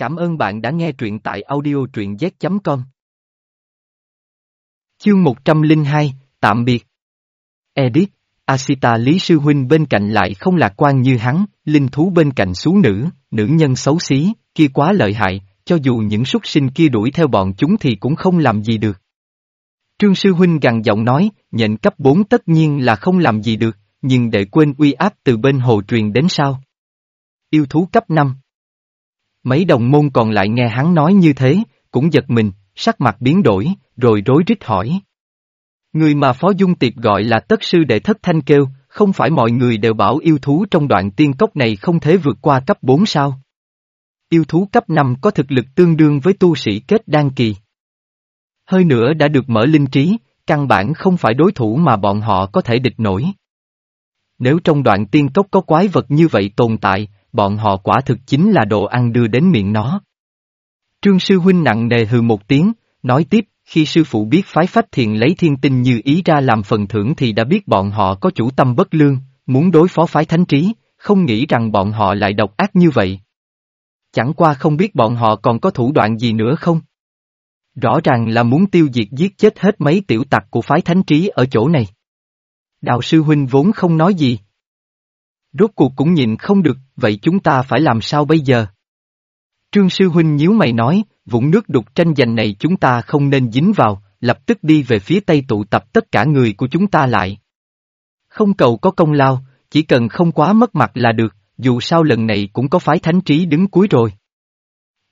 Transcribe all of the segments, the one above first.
Cảm ơn bạn đã nghe truyện tại audio truyện z.com. Chương 102, Tạm biệt. Edit, Asita Lý Sư Huynh bên cạnh lại không lạc quan như hắn, linh thú bên cạnh xú nữ, nữ nhân xấu xí, kia quá lợi hại, cho dù những súc sinh kia đuổi theo bọn chúng thì cũng không làm gì được. Trương Sư Huynh gằn giọng nói, nhện cấp 4 tất nhiên là không làm gì được, nhưng để quên uy áp từ bên hồ truyền đến sao? Yêu thú cấp 5 Mấy đồng môn còn lại nghe hắn nói như thế, cũng giật mình, sắc mặt biến đổi, rồi rối rít hỏi. Người mà Phó Dung Tiệp gọi là tất sư đệ thất thanh kêu, không phải mọi người đều bảo yêu thú trong đoạn tiên cốc này không thể vượt qua cấp 4 sao? Yêu thú cấp 5 có thực lực tương đương với tu sĩ kết đan kỳ. Hơi nữa đã được mở linh trí, căn bản không phải đối thủ mà bọn họ có thể địch nổi. Nếu trong đoạn tiên cốc có quái vật như vậy tồn tại, bọn họ quả thực chính là đồ ăn đưa đến miệng nó. Trương sư huynh nặng nề hừ một tiếng, nói tiếp, khi sư phụ biết phái phách thiền lấy thiên tinh như ý ra làm phần thưởng thì đã biết bọn họ có chủ tâm bất lương, muốn đối phó phái thánh trí, không nghĩ rằng bọn họ lại độc ác như vậy. Chẳng qua không biết bọn họ còn có thủ đoạn gì nữa không? Rõ ràng là muốn tiêu diệt giết chết hết mấy tiểu tặc của phái thánh trí ở chỗ này. Đạo sư huynh vốn không nói gì. Rốt cuộc cũng nhìn không được, vậy chúng ta phải làm sao bây giờ? Trương sư huynh nhíu mày nói, vũng nước đục tranh giành này chúng ta không nên dính vào, lập tức đi về phía tây tụ tập tất cả người của chúng ta lại. Không cầu có công lao, chỉ cần không quá mất mặt là được, dù sao lần này cũng có phái thánh trí đứng cuối rồi.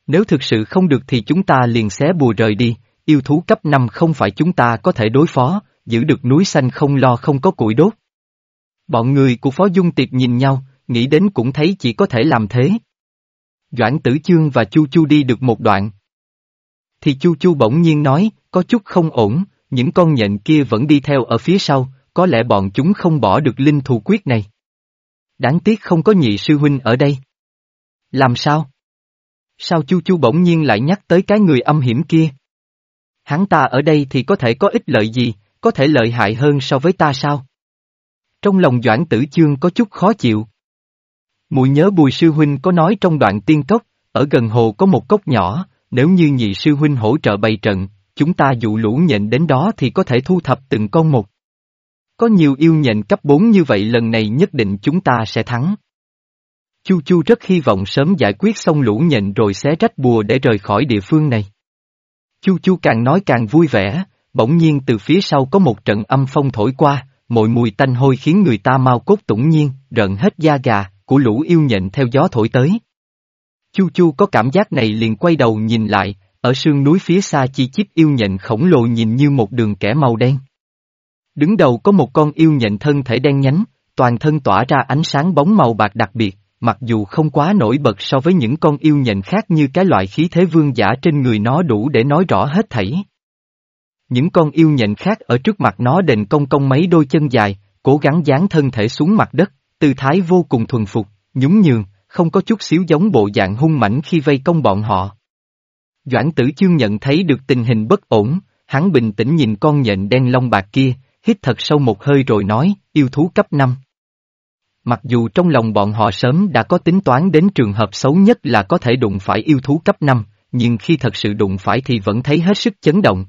Nếu thực sự không được thì chúng ta liền xé bùa rời đi, yêu thú cấp 5 không phải chúng ta có thể đối phó, giữ được núi xanh không lo không có củi đốt. Bọn người của Phó Dung Tiệp nhìn nhau, nghĩ đến cũng thấy chỉ có thể làm thế. Doãn Tử Chương và Chu Chu đi được một đoạn. Thì Chu Chu bỗng nhiên nói, có chút không ổn, những con nhện kia vẫn đi theo ở phía sau, có lẽ bọn chúng không bỏ được linh thù quyết này. Đáng tiếc không có nhị sư huynh ở đây. Làm sao? Sao Chu Chu bỗng nhiên lại nhắc tới cái người âm hiểm kia? Hắn ta ở đây thì có thể có ích lợi gì, có thể lợi hại hơn so với ta sao? Trong lòng Doãn Tử Chương có chút khó chịu. Mùi nhớ Bùi Sư Huynh có nói trong đoạn tiên cốc, ở gần hồ có một cốc nhỏ, nếu như nhị Sư Huynh hỗ trợ bày trận, chúng ta dụ lũ nhện đến đó thì có thể thu thập từng con một. Có nhiều yêu nhện cấp 4 như vậy lần này nhất định chúng ta sẽ thắng. Chu Chu rất hy vọng sớm giải quyết xong lũ nhện rồi xé rách bùa để rời khỏi địa phương này. Chu Chu càng nói càng vui vẻ, bỗng nhiên từ phía sau có một trận âm phong thổi qua, Mùi mùi tanh hôi khiến người ta mau cốt tủng nhiên, rợn hết da gà, của lũ yêu nhện theo gió thổi tới. Chu Chu có cảm giác này liền quay đầu nhìn lại, ở sương núi phía xa chi chít yêu nhện khổng lồ nhìn như một đường kẻ màu đen. Đứng đầu có một con yêu nhện thân thể đen nhánh, toàn thân tỏa ra ánh sáng bóng màu bạc đặc biệt, mặc dù không quá nổi bật so với những con yêu nhện khác như cái loại khí thế vương giả trên người nó đủ để nói rõ hết thảy. Những con yêu nhện khác ở trước mặt nó đền công công mấy đôi chân dài, cố gắng dán thân thể xuống mặt đất, tư thái vô cùng thuần phục, nhún nhường, không có chút xíu giống bộ dạng hung mãnh khi vây công bọn họ. Doãn tử chương nhận thấy được tình hình bất ổn, hắn bình tĩnh nhìn con nhện đen lông bạc kia, hít thật sâu một hơi rồi nói, yêu thú cấp 5. Mặc dù trong lòng bọn họ sớm đã có tính toán đến trường hợp xấu nhất là có thể đụng phải yêu thú cấp 5, nhưng khi thật sự đụng phải thì vẫn thấy hết sức chấn động.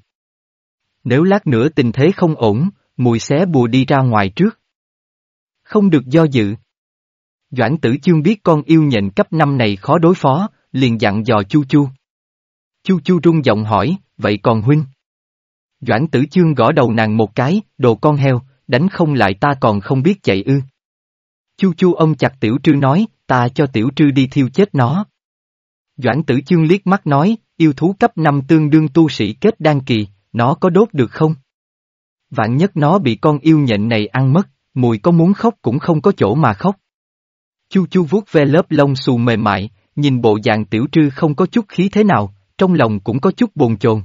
Nếu lát nữa tình thế không ổn, mùi xé bùa đi ra ngoài trước. Không được do dự. Doãn tử chương biết con yêu nhện cấp 5 này khó đối phó, liền dặn dò Chu Chu. Chu Chu rung giọng hỏi, vậy còn huynh? Doãn tử chương gõ đầu nàng một cái, đồ con heo, đánh không lại ta còn không biết chạy ư. Chu Chu ông chặt tiểu trư nói, ta cho tiểu trư đi thiêu chết nó. Doãn tử chương liếc mắt nói, yêu thú cấp 5 tương đương tu sĩ kết đan kỳ, nó có đốt được không? Vạn nhất nó bị con yêu nhện này ăn mất, mùi có muốn khóc cũng không có chỗ mà khóc. Chu chu vuốt ve lớp lông xù mềm mại, nhìn bộ dạng tiểu trư không có chút khí thế nào, trong lòng cũng có chút bồn chồn.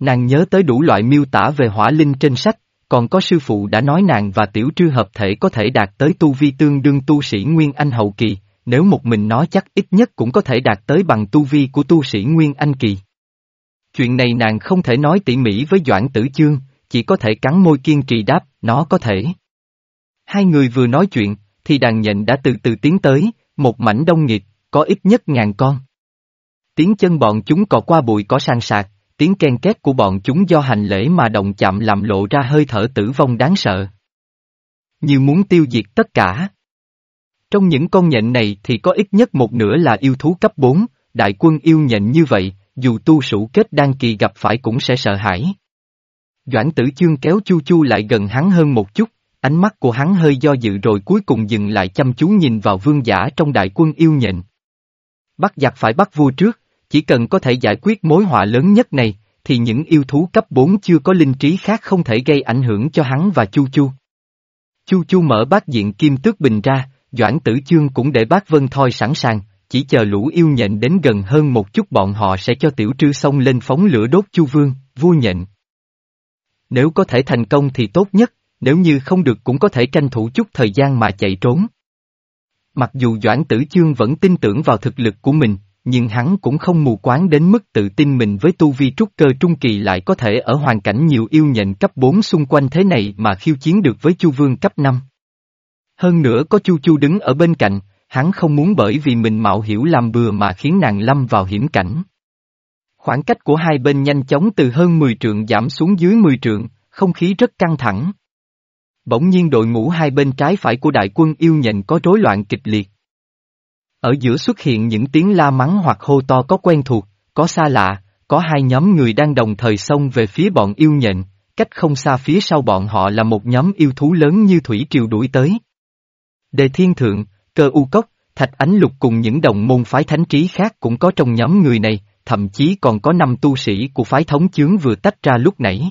Nàng nhớ tới đủ loại miêu tả về hỏa linh trên sách, còn có sư phụ đã nói nàng và tiểu trư hợp thể có thể đạt tới tu vi tương đương tu sĩ Nguyên Anh hậu kỳ, nếu một mình nó chắc ít nhất cũng có thể đạt tới bằng tu vi của tu sĩ Nguyên Anh kỳ. Chuyện này nàng không thể nói tỉ mỉ với Doãn Tử Chương, chỉ có thể cắn môi kiên trì đáp, nó có thể. Hai người vừa nói chuyện, thì đàn nhện đã từ từ tiến tới, một mảnh đông nghịt, có ít nhất ngàn con. Tiếng chân bọn chúng cọ qua bụi cỏ sang sạc, tiếng ken két của bọn chúng do hành lễ mà động chạm làm lộ ra hơi thở tử vong đáng sợ. Như muốn tiêu diệt tất cả. Trong những con nhện này thì có ít nhất một nửa là yêu thú cấp 4, đại quân yêu nhện như vậy, dù tu sủ kết đan kỳ gặp phải cũng sẽ sợ hãi. Doãn tử chương kéo Chu Chu lại gần hắn hơn một chút, ánh mắt của hắn hơi do dự rồi cuối cùng dừng lại chăm chú nhìn vào vương giả trong đại quân yêu nhện. Bắt giặc phải bắt vua trước, chỉ cần có thể giải quyết mối họa lớn nhất này, thì những yêu thú cấp 4 chưa có linh trí khác không thể gây ảnh hưởng cho hắn và Chu Chu. Chu Chu mở bát diện kim tước bình ra, Doãn Tử Chương cũng để bác Vân Thoi sẵn sàng, chỉ chờ lũ yêu nhện đến gần hơn một chút bọn họ sẽ cho tiểu trư xông lên phóng lửa đốt Chu Vương, vua nhện. Nếu có thể thành công thì tốt nhất, nếu như không được cũng có thể tranh thủ chút thời gian mà chạy trốn. Mặc dù Doãn Tử Chương vẫn tin tưởng vào thực lực của mình, nhưng hắn cũng không mù quáng đến mức tự tin mình với tu vi trúc cơ trung kỳ lại có thể ở hoàn cảnh nhiều yêu nhện cấp 4 xung quanh thế này mà khiêu chiến được với Chu Vương cấp 5. Hơn nữa có Chu Chu đứng ở bên cạnh, hắn không muốn bởi vì mình mạo hiểu làm bừa mà khiến nàng lâm vào hiểm cảnh. Khoảng cách của hai bên nhanh chóng từ hơn 10 trượng giảm xuống dưới 10 trượng, không khí rất căng thẳng. Bỗng nhiên đội ngũ hai bên trái phải của đại quân yêu nhện có rối loạn kịch liệt. Ở giữa xuất hiện những tiếng la mắng hoặc hô to có quen thuộc, có xa lạ, có hai nhóm người đang đồng thời xông về phía bọn yêu nhện, cách không xa phía sau bọn họ là một nhóm yêu thú lớn như thủy triều đuổi tới. Đề thiên thượng, cơ u cốc, thạch ánh lục cùng những đồng môn phái thánh trí khác cũng có trong nhóm người này, thậm chí còn có năm tu sĩ của phái thống chướng vừa tách ra lúc nãy.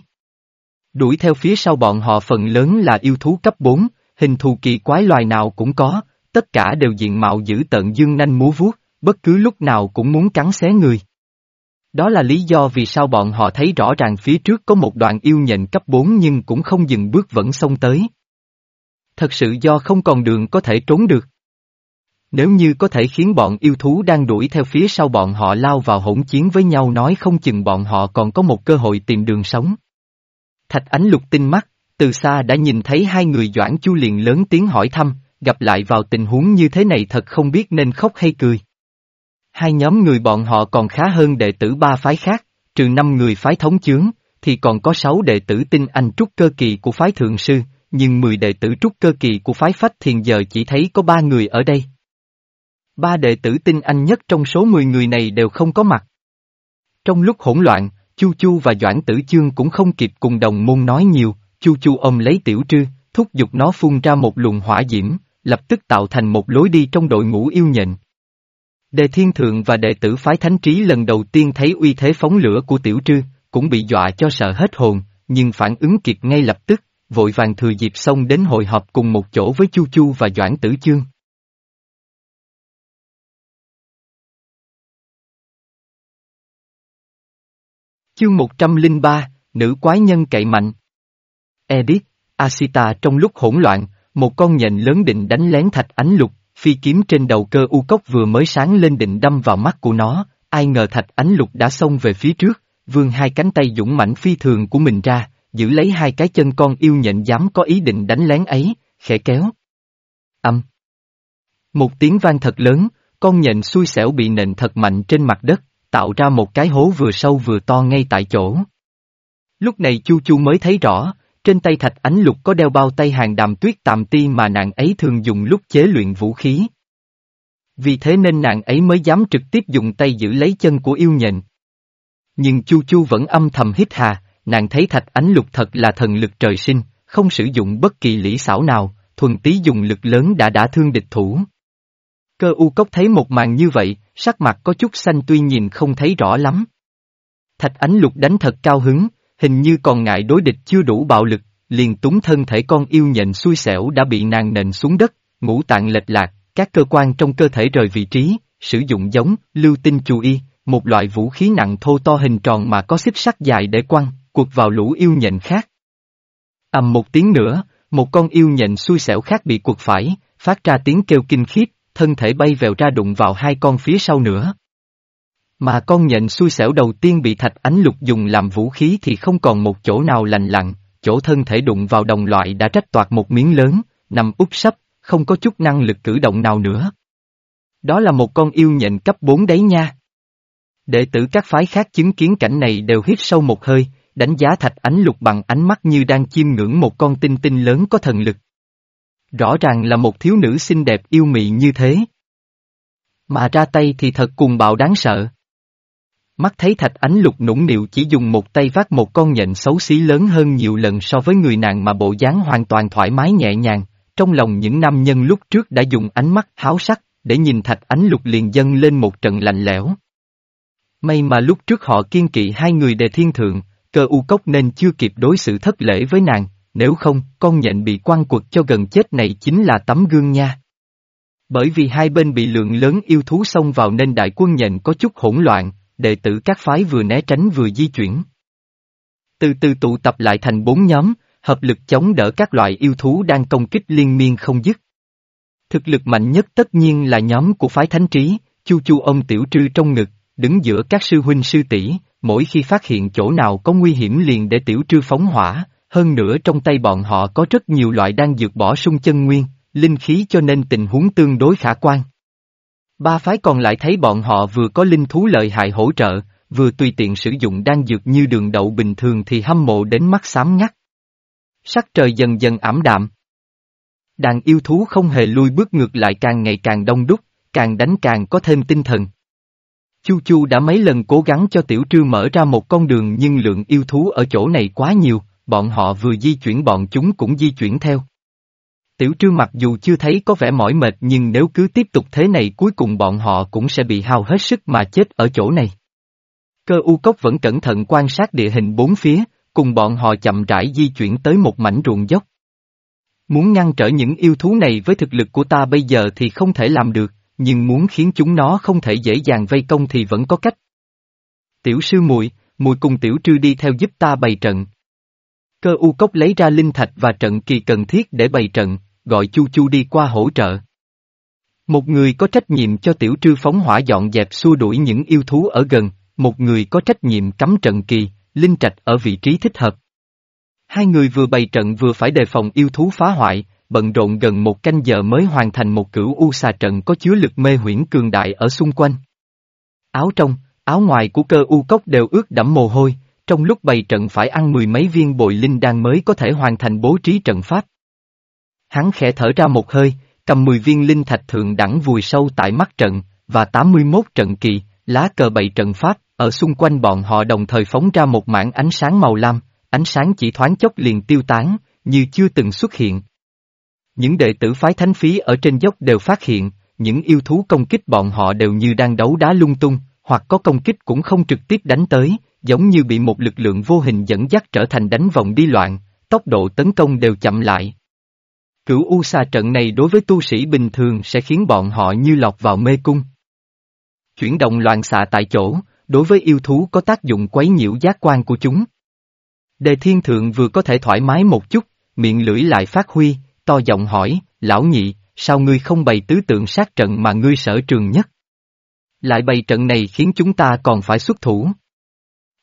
Đuổi theo phía sau bọn họ phần lớn là yêu thú cấp 4, hình thù kỳ quái loài nào cũng có, tất cả đều diện mạo giữ tận dương nanh múa vuốt, bất cứ lúc nào cũng muốn cắn xé người. Đó là lý do vì sao bọn họ thấy rõ ràng phía trước có một đoạn yêu nhện cấp 4 nhưng cũng không dừng bước vẫn xông tới. Thật sự do không còn đường có thể trốn được. Nếu như có thể khiến bọn yêu thú đang đuổi theo phía sau bọn họ lao vào hỗn chiến với nhau nói không chừng bọn họ còn có một cơ hội tìm đường sống. Thạch ánh lục tinh mắt, từ xa đã nhìn thấy hai người Doãn Chu liền lớn tiếng hỏi thăm, gặp lại vào tình huống như thế này thật không biết nên khóc hay cười. Hai nhóm người bọn họ còn khá hơn đệ tử ba phái khác, trừ năm người phái thống chướng, thì còn có sáu đệ tử tinh anh trúc cơ kỳ của phái thượng sư, nhưng mười đệ tử trúc cơ kỳ của phái phách thiền giờ chỉ thấy có ba người ở đây. Ba đệ tử tinh anh nhất trong số mười người này đều không có mặt. Trong lúc hỗn loạn, Chu Chu và Doãn Tử Chương cũng không kịp cùng đồng môn nói nhiều, Chu Chu ôm lấy tiểu trư, thúc giục nó phun ra một luồng hỏa diễm, lập tức tạo thành một lối đi trong đội ngũ yêu nhện. Đề thiên thượng và đệ tử phái thánh trí lần đầu tiên thấy uy thế phóng lửa của tiểu trư, cũng bị dọa cho sợ hết hồn, nhưng phản ứng kịp ngay lập tức, vội vàng thừa dịp xong đến hội họp cùng một chỗ với Chu Chu và Doãn Tử Chương. Chương 103, Nữ quái nhân cậy mạnh Edith, Asita trong lúc hỗn loạn, một con nhện lớn định đánh lén thạch ánh lục, phi kiếm trên đầu cơ u cốc vừa mới sáng lên định đâm vào mắt của nó, ai ngờ thạch ánh lục đã xông về phía trước, vươn hai cánh tay dũng mãnh phi thường của mình ra, giữ lấy hai cái chân con yêu nhện dám có ý định đánh lén ấy, khẽ kéo. Âm. Một tiếng vang thật lớn, con nhện xui xẻo bị nện thật mạnh trên mặt đất, tạo ra một cái hố vừa sâu vừa to ngay tại chỗ. Lúc này Chu Chu mới thấy rõ, trên tay thạch ánh lục có đeo bao tay hàng đàm tuyết tạm ti mà nàng ấy thường dùng lúc chế luyện vũ khí. Vì thế nên nàng ấy mới dám trực tiếp dùng tay giữ lấy chân của yêu nhện. Nhưng Chu Chu vẫn âm thầm hít hà, nàng thấy thạch ánh lục thật là thần lực trời sinh, không sử dụng bất kỳ lý xảo nào, thuần tí dùng lực lớn đã đã thương địch thủ. Cơ u cốc thấy một màn như vậy, sắc mặt có chút xanh tuy nhìn không thấy rõ lắm. Thạch ánh lục đánh thật cao hứng, hình như còn ngại đối địch chưa đủ bạo lực, liền túng thân thể con yêu nhện xui xẻo đã bị nàng nện xuống đất, ngũ tạng lệch lạc, các cơ quan trong cơ thể rời vị trí, sử dụng giống, lưu tinh chú y, một loại vũ khí nặng thô to hình tròn mà có xích sắt dài để quăng, cuộc vào lũ yêu nhện khác. ầm một tiếng nữa, một con yêu nhện xui xẻo khác bị cuộc phải, phát ra tiếng kêu kinh khiếp, thân thể bay vèo ra đụng vào hai con phía sau nữa. Mà con nhện xui xẻo đầu tiên bị thạch ánh lục dùng làm vũ khí thì không còn một chỗ nào lành lặn, chỗ thân thể đụng vào đồng loại đã rách toạc một miếng lớn, nằm úp sấp, không có chút năng lực cử động nào nữa. Đó là một con yêu nhện cấp 4 đấy nha. Đệ tử các phái khác chứng kiến cảnh này đều hít sâu một hơi, đánh giá thạch ánh lục bằng ánh mắt như đang chiêm ngưỡng một con tinh tinh lớn có thần lực. Rõ ràng là một thiếu nữ xinh đẹp yêu mị như thế. Mà ra tay thì thật cuồng bạo đáng sợ. Mắt thấy thạch ánh lục nũng nịu chỉ dùng một tay vác một con nhện xấu xí lớn hơn nhiều lần so với người nàng mà bộ dáng hoàn toàn thoải mái nhẹ nhàng, trong lòng những nam nhân lúc trước đã dùng ánh mắt háo sắc, để nhìn thạch ánh lục liền dâng lên một trận lạnh lẽo. May mà lúc trước họ kiên kỵ hai người đề thiên thượng, cơ u cốc nên chưa kịp đối xử thất lễ với nàng, nếu không, con nhện bị quan quật cho gần chết này chính là tấm gương nha. Bởi vì hai bên bị lượng lớn yêu thú xông vào nên đại quân nhện có chút hỗn loạn, đệ tử các phái vừa né tránh vừa di chuyển. Từ từ tụ tập lại thành bốn nhóm, hợp lực chống đỡ các loại yêu thú đang công kích liên miên không dứt. Thực lực mạnh nhất tất nhiên là nhóm của phái thánh trí, chu chu ông tiểu trư trong ngực, đứng giữa các sư huynh sư tỷ, mỗi khi phát hiện chỗ nào có nguy hiểm liền để tiểu trư phóng hỏa, hơn nữa trong tay bọn họ có rất nhiều loại đang dược bỏ sung chân nguyên, linh khí cho nên tình huống tương đối khả quan. Ba phái còn lại thấy bọn họ vừa có linh thú lợi hại hỗ trợ, vừa tùy tiện sử dụng đan dược như đường đậu bình thường thì hâm mộ đến mắt xám ngắt. Sắc trời dần dần ảm đạm. Đàn yêu thú không hề lui bước ngược lại càng ngày càng đông đúc, càng đánh càng có thêm tinh thần. Chu Chu đã mấy lần cố gắng cho Tiểu Trư mở ra một con đường nhưng lượng yêu thú ở chỗ này quá nhiều, bọn họ vừa di chuyển bọn chúng cũng di chuyển theo. Tiểu Trư mặc dù chưa thấy có vẻ mỏi mệt nhưng nếu cứ tiếp tục thế này cuối cùng bọn họ cũng sẽ bị hao hết sức mà chết ở chỗ này. Cơ u cốc vẫn cẩn thận quan sát địa hình bốn phía, cùng bọn họ chậm rãi di chuyển tới một mảnh ruộng dốc. Muốn ngăn trở những yêu thú này với thực lực của ta bây giờ thì không thể làm được, nhưng muốn khiến chúng nó không thể dễ dàng vây công thì vẫn có cách. Tiểu sư muội, muội cùng tiểu trư đi theo giúp ta bày trận. Cơ u cốc lấy ra linh thạch và trận kỳ cần thiết để bày trận, gọi chu chu đi qua hỗ trợ. Một người có trách nhiệm cho tiểu trư phóng hỏa dọn dẹp xua đuổi những yêu thú ở gần, một người có trách nhiệm cắm trận kỳ, linh trạch ở vị trí thích hợp. Hai người vừa bày trận vừa phải đề phòng yêu thú phá hoại, bận rộn gần một canh giờ mới hoàn thành một cửu u xà trận có chứa lực mê huyễn cường đại ở xung quanh. Áo trong, áo ngoài của cơ u cốc đều ướt đẫm mồ hôi, trong lúc bày trận phải ăn mười mấy viên bội linh đan mới có thể hoàn thành bố trí trận pháp. Hắn khẽ thở ra một hơi, cầm mười viên linh thạch thượng đẳng vùi sâu tại mắt trận, và 81 trận kỳ, lá cờ bày trận pháp, ở xung quanh bọn họ đồng thời phóng ra một mảng ánh sáng màu lam, ánh sáng chỉ thoáng chốc liền tiêu tán, như chưa từng xuất hiện. Những đệ tử phái thánh phí ở trên dốc đều phát hiện, những yêu thú công kích bọn họ đều như đang đấu đá lung tung, hoặc có công kích cũng không trực tiếp đánh tới, giống như bị một lực lượng vô hình dẫn dắt trở thành đánh vòng đi loạn, tốc độ tấn công đều chậm lại. Cửu U xà trận này đối với tu sĩ bình thường sẽ khiến bọn họ như lọt vào mê cung. Chuyển động loạn xạ tại chỗ, đối với yêu thú có tác dụng quấy nhiễu giác quan của chúng. Đề thiên thượng vừa có thể thoải mái một chút, miệng lưỡi lại phát huy, to giọng hỏi, lão nhị, sao ngươi không bày tứ tượng sát trận mà ngươi sở trường nhất? Lại bày trận này khiến chúng ta còn phải xuất thủ.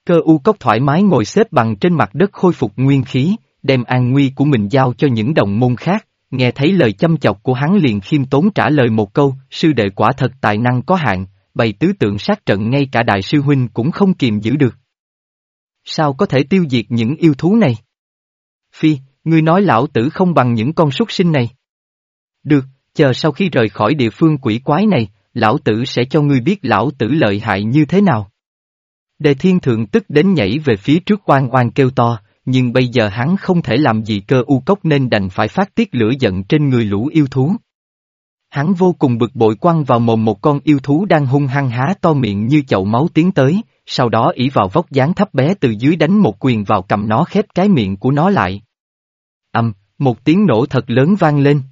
Cơ u cốc thoải mái ngồi xếp bằng trên mặt đất khôi phục nguyên khí, đem an nguy của mình giao cho những đồng môn khác, nghe thấy lời chăm chọc của hắn liền khiêm tốn trả lời một câu, sư đệ quả thật tài năng có hạn, bày tứ tượng sát trận ngay cả đại sư huynh cũng không kiềm giữ được. Sao có thể tiêu diệt những yêu thú này? Phi, ngươi nói lão tử không bằng những con súc sinh này. Được, chờ sau khi rời khỏi địa phương quỷ quái này, lão tử sẽ cho ngươi biết lão tử lợi hại như thế nào. Đề thiên thượng tức đến nhảy về phía trước oan oan kêu to, nhưng bây giờ hắn không thể làm gì cơ u cốc nên đành phải phát tiết lửa giận trên người lũ yêu thú. Hắn vô cùng bực bội quăng vào mồm một con yêu thú đang hung hăng há to miệng như chậu máu tiến tới, sau đó ỉ vào vóc dáng thấp bé từ dưới đánh một quyền vào cầm nó khép cái miệng của nó lại. Âm, một tiếng nổ thật lớn vang lên.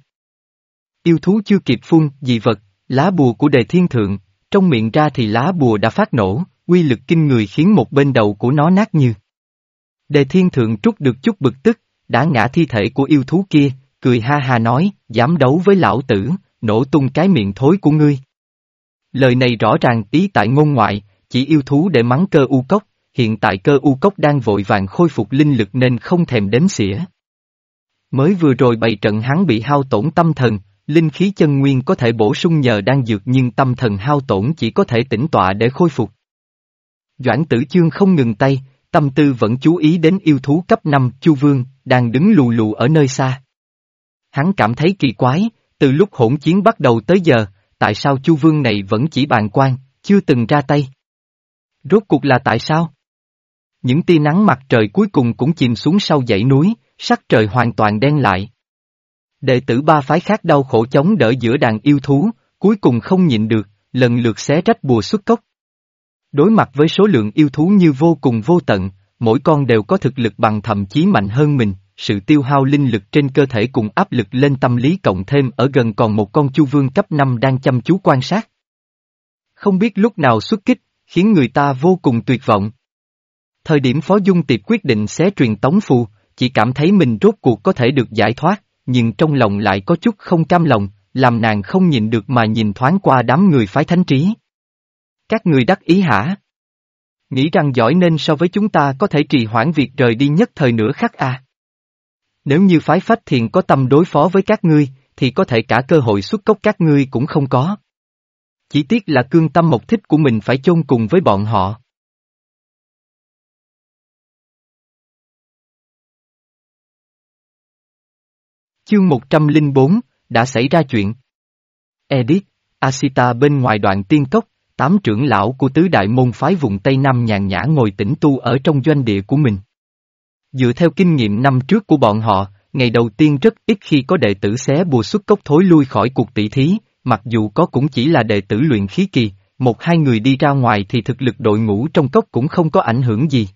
Yêu thú chưa kịp phun, dị vật, lá bùa của đề thiên thượng, trong miệng ra thì lá bùa đã phát nổ, uy lực kinh người khiến một bên đầu của nó nát như. Đề thiên thượng trút được chút bực tức, đã ngã thi thể của yêu thú kia, cười ha ha nói, dám đấu với lão tử, nổ tung cái miệng thối của ngươi. Lời này rõ ràng ý tại ngôn ngoại, chỉ yêu thú để mắng cơ u cốc, hiện tại cơ u cốc đang vội vàng khôi phục linh lực nên không thèm đếm xỉa. Mới vừa rồi bày trận hắn bị hao tổn tâm thần, linh khí chân nguyên có thể bổ sung nhờ đang dược nhưng tâm thần hao tổn chỉ có thể tĩnh tọa để khôi phục. Doãn tử chương không ngừng tay, tâm tư vẫn chú ý đến yêu thú cấp 5 Chu Vương, đang đứng lù lù ở nơi xa. Hắn cảm thấy kỳ quái, từ lúc hỗn chiến bắt đầu tới giờ, tại sao Chu Vương này vẫn chỉ bàn quan, chưa từng ra tay? Rốt cuộc là tại sao? Những tia nắng mặt trời cuối cùng cũng chìm xuống sau dãy núi, sắc trời hoàn toàn đen lại. Đệ tử ba phái khác đau khổ chống đỡ giữa đàn yêu thú, cuối cùng không nhịn được, lần lượt xé rách bùa xuất cốc. Đối mặt với số lượng yêu thú như vô cùng vô tận, mỗi con đều có thực lực bằng thậm chí mạnh hơn mình, sự tiêu hao linh lực trên cơ thể cùng áp lực lên tâm lý cộng thêm ở gần còn một con chu vương cấp 5 đang chăm chú quan sát. Không biết lúc nào xuất kích, khiến người ta vô cùng tuyệt vọng. Thời điểm Phó Dung Tiệp quyết định xé truyền tống phù, chỉ cảm thấy mình rốt cuộc có thể được giải thoát, nhưng trong lòng lại có chút không cam lòng, làm nàng không nhìn được mà nhìn thoáng qua đám người phái thánh trí. Các người đắc ý hả? Nghĩ rằng giỏi nên so với chúng ta có thể trì hoãn việc rời đi nhất thời nửa khắc à? Nếu như phái phách thiền có tâm đối phó với các ngươi, thì có thể cả cơ hội xuất cốc các ngươi cũng không có. Chỉ tiếc là cương tâm mộc thích của mình phải chôn cùng với bọn họ. Chương 104, đã xảy ra chuyện. edit, Asita bên ngoài đoạn tiên cốc, tám trưởng lão của tứ đại môn phái vùng Tây Nam nhàn nhã ngồi tĩnh tu ở trong doanh địa của mình. Dựa theo kinh nghiệm năm trước của bọn họ, ngày đầu tiên rất ít khi có đệ tử xé bùa xuất cốc thối lui khỏi cuộc tỷ thí, mặc dù có cũng chỉ là đệ tử luyện khí kỳ, một hai người đi ra ngoài thì thực lực đội ngũ trong cốc cũng không có ảnh hưởng gì.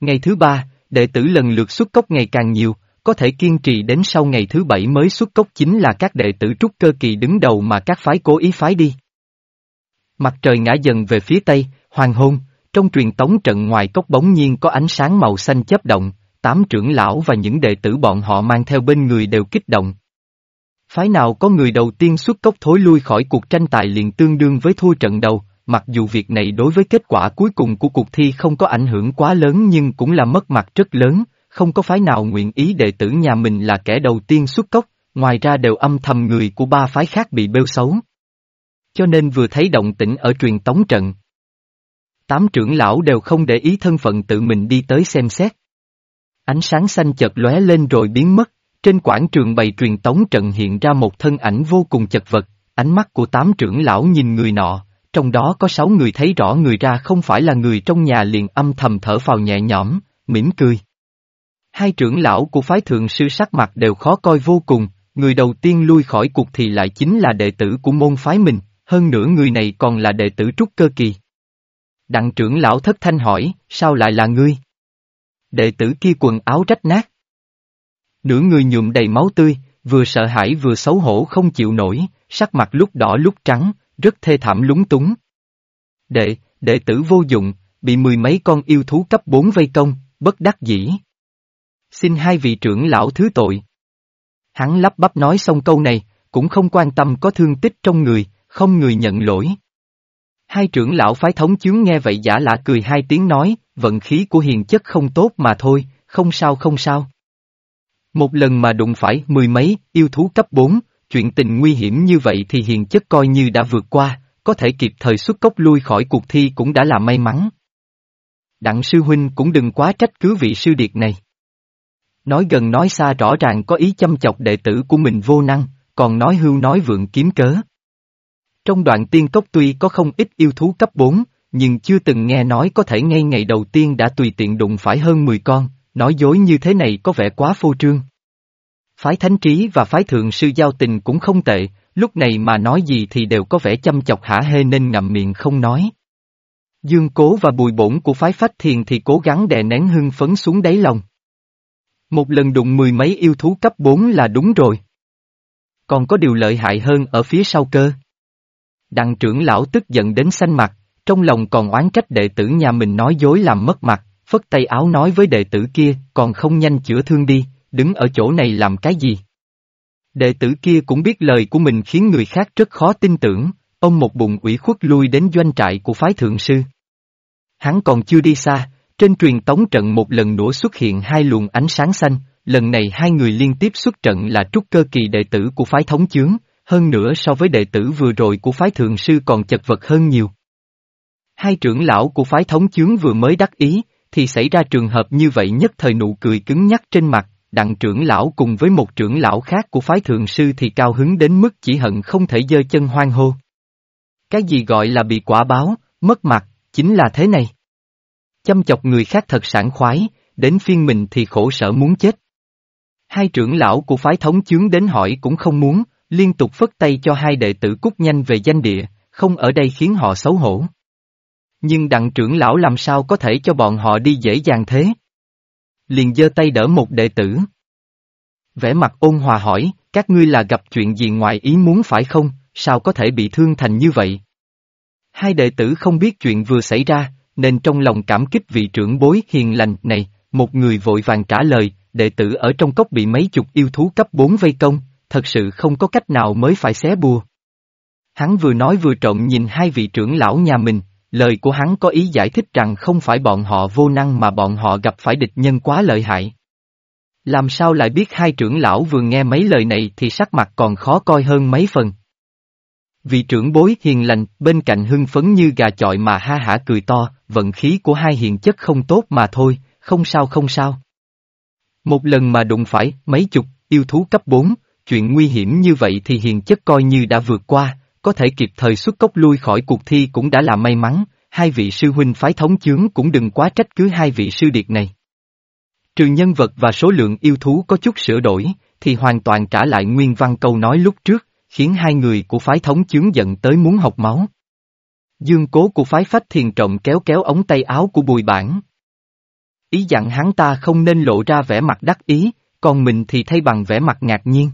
Ngày thứ ba, đệ tử lần lượt xuất cốc ngày càng nhiều, có thể kiên trì đến sau ngày thứ bảy mới xuất cốc chính là các đệ tử trúc cơ kỳ đứng đầu mà các phái cố ý phái đi. Mặt trời ngã dần về phía tây, hoàng hôn, trong truyền tống trận ngoài cốc bỗng nhiên có ánh sáng màu xanh chớp động, tám trưởng lão và những đệ tử bọn họ mang theo bên người đều kích động. Phái nào có người đầu tiên xuất cốc thối lui khỏi cuộc tranh tài liền tương đương với thua trận đầu, mặc dù việc này đối với kết quả cuối cùng của cuộc thi không có ảnh hưởng quá lớn nhưng cũng là mất mặt rất lớn, không có phái nào nguyện ý đệ tử nhà mình là kẻ đầu tiên xuất cốc, ngoài ra đều âm thầm người của ba phái khác bị bêu xấu. Cho nên vừa thấy động tĩnh ở truyền tống trận. Tám trưởng lão đều không để ý thân phận tự mình đi tới xem xét. Ánh sáng xanh chợt lóe lên rồi biến mất, trên quảng trường bày truyền tống trận hiện ra một thân ảnh vô cùng chật vật, ánh mắt của tám trưởng lão nhìn người nọ, trong đó có sáu người thấy rõ người ra không phải là người trong nhà liền âm thầm thở phào nhẹ nhõm, mỉm cười. Hai trưởng lão của phái thượng sư sắc mặt đều khó coi vô cùng, người đầu tiên lui khỏi cuộc thì lại chính là đệ tử của môn phái mình, hơn nữa người này còn là đệ tử trúc cơ kỳ. Đặng trưởng lão thất thanh hỏi, sao lại là ngươi? Đệ tử kia quần áo rách nát. Nửa người nhuộm đầy máu tươi, vừa sợ hãi vừa xấu hổ không chịu nổi, sắc mặt lúc đỏ lúc trắng, rất thê thảm lúng túng. Đệ, đệ tử vô dụng, bị mười mấy con yêu thú cấp bốn vây công, bất đắc dĩ. Xin hai vị trưởng lão thứ tội. Hắn lắp bắp nói xong câu này, cũng không quan tâm có thương tích trong người, không người nhận lỗi. Hai trưởng lão phái thống chướng nghe vậy giả lạ cười hai tiếng nói, vận khí của hiền chất không tốt mà thôi, không sao không sao. Một lần mà đụng phải mười mấy, yêu thú cấp 4, chuyện tình nguy hiểm như vậy thì hiền chất coi như đã vượt qua, có thể kịp thời xuất cốc lui khỏi cuộc thi cũng đã là may mắn. Đặng sư huynh cũng đừng quá trách cứ vị sư điệt này. Nói gần nói xa rõ ràng có ý chăm chọc đệ tử của mình vô năng, còn nói hưu nói vượng kiếm cớ. Trong đoạn tiên cốc tuy có không ít yêu thú cấp 4, nhưng chưa từng nghe nói có thể ngay ngày đầu tiên đã tùy tiện đụng phải hơn 10 con, nói dối như thế này có vẻ quá phô trương. Phái thánh trí và phái thượng sư giao tình cũng không tệ, lúc này mà nói gì thì đều có vẻ chăm chọc hả hê nên ngậm miệng không nói. Dương cố và bùi bổn của phái phách thiền thì cố gắng đè nén hưng phấn xuống đáy lòng. Một lần đụng mười mấy yêu thú cấp 4 là đúng rồi. Còn có điều lợi hại hơn ở phía sau cơ. Đặng trưởng lão tức giận đến xanh mặt, trong lòng còn oán trách đệ tử nhà mình nói dối làm mất mặt, phất tay áo nói với đệ tử kia, còn không nhanh chữa thương đi, đứng ở chỗ này làm cái gì? Đệ tử kia cũng biết lời của mình khiến người khác rất khó tin tưởng, ông một bụng ủy khuất lui đến doanh trại của phái thượng sư. Hắn còn chưa đi xa, trên truyền tống trận một lần nữa xuất hiện hai luồng ánh sáng xanh, lần này hai người liên tiếp xuất trận là trúc cơ kỳ đệ tử của phái thống chướng, hơn nữa so với đệ tử vừa rồi của phái thượng sư còn chật vật hơn nhiều. Hai trưởng lão của phái thống chướng vừa mới đắc ý, thì xảy ra trường hợp như vậy nhất thời nụ cười cứng nhắc trên mặt, đặng trưởng lão cùng với một trưởng lão khác của phái thượng sư thì cao hứng đến mức chỉ hận không thể giơ chân hoang hô. Cái gì gọi là bị quả báo, mất mặt, chính là thế này. Chăm chọc người khác thật sảng khoái, đến phiên mình thì khổ sở muốn chết. Hai trưởng lão của phái thống chướng đến hỏi cũng không muốn, liên tục phất tay cho hai đệ tử cút nhanh về danh địa, không ở đây khiến họ xấu hổ. Nhưng đặng trưởng lão làm sao có thể cho bọn họ đi dễ dàng thế? Liền giơ tay đỡ một đệ tử. Vẻ mặt ôn hòa hỏi, các ngươi là gặp chuyện gì ngoài ý muốn phải không, sao có thể bị thương thành như vậy? Hai đệ tử không biết chuyện vừa xảy ra, nên trong lòng cảm kích vị trưởng bối hiền lành này, một người vội vàng trả lời, đệ tử ở trong cốc bị mấy chục yêu thú cấp 4 vây công, thật sự không có cách nào mới phải xé bùa. Hắn vừa nói vừa trộm nhìn hai vị trưởng lão nhà mình, lời của hắn có ý giải thích rằng không phải bọn họ vô năng mà bọn họ gặp phải địch nhân quá lợi hại. Làm sao lại biết hai trưởng lão vừa nghe mấy lời này thì sắc mặt còn khó coi hơn mấy phần. Vị trưởng bối hiền lành, bên cạnh hưng phấn như gà chọi mà ha hả cười to, vận khí của hai hiền chất không tốt mà thôi, không sao không sao. Một lần mà đụng phải, mấy chục, yêu thú cấp 4, chuyện nguy hiểm như vậy thì hiền chất coi như đã vượt qua, có thể kịp thời xuất cốc lui khỏi cuộc thi cũng đã là may mắn, hai vị sư huynh phái thống chướng cũng đừng quá trách cứ hai vị sư điệt này. Trừ nhân vật và số lượng yêu thú có chút sửa đổi, thì hoàn toàn trả lại nguyên văn câu nói lúc trước, khiến hai người của phái thống chướng giận tới muốn học máu. Dương cố của phái phách thiền trọng kéo kéo ống tay áo của bùi bản. Ý dặn hắn ta không nên lộ ra vẻ mặt đắc ý, còn mình thì thay bằng vẻ mặt ngạc nhiên.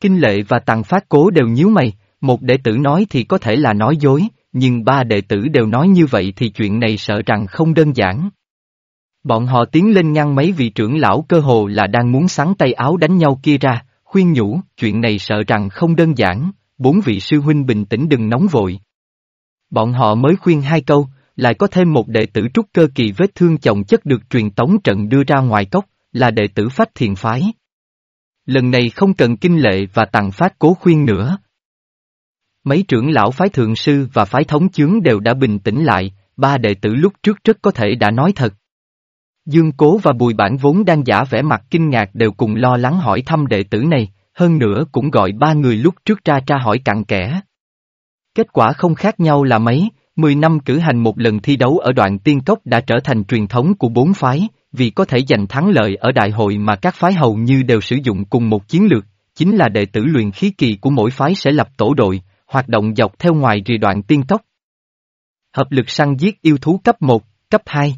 Kinh lệ và tàng phát cố đều nhíu mày, một đệ tử nói thì có thể là nói dối, nhưng ba đệ tử đều nói như vậy thì chuyện này sợ rằng không đơn giản. Bọn họ tiến lên ngăn mấy vị trưởng lão cơ hồ là đang muốn sắn tay áo đánh nhau kia ra, khuyên nhủ, chuyện này sợ rằng không đơn giản, bốn vị sư huynh bình tĩnh đừng nóng vội. Bọn họ mới khuyên hai câu, lại có thêm một đệ tử trúc cơ kỳ vết thương chồng chất được truyền tống trận đưa ra ngoài cốc, là đệ tử phách thiền phái. Lần này không cần kinh lệ và tặng phát cố khuyên nữa. Mấy trưởng lão phái thượng sư và phái thống chướng đều đã bình tĩnh lại, ba đệ tử lúc trước rất có thể đã nói thật. Dương Cố và Bùi Bản vốn đang giả vẻ mặt kinh ngạc đều cùng lo lắng hỏi thăm đệ tử này, hơn nữa cũng gọi ba người lúc trước ra tra hỏi cặn kẽ. Kết quả không khác nhau là mấy, 10 năm cử hành một lần thi đấu ở đoạn tiên cốc đã trở thành truyền thống của bốn phái, vì có thể giành thắng lợi ở đại hội mà các phái hầu như đều sử dụng cùng một chiến lược, chính là đệ tử luyện khí kỳ của mỗi phái sẽ lập tổ đội, hoạt động dọc theo ngoài rìa đoạn tiên cốc. Hợp lực săn giết yêu thú cấp 1, cấp 2.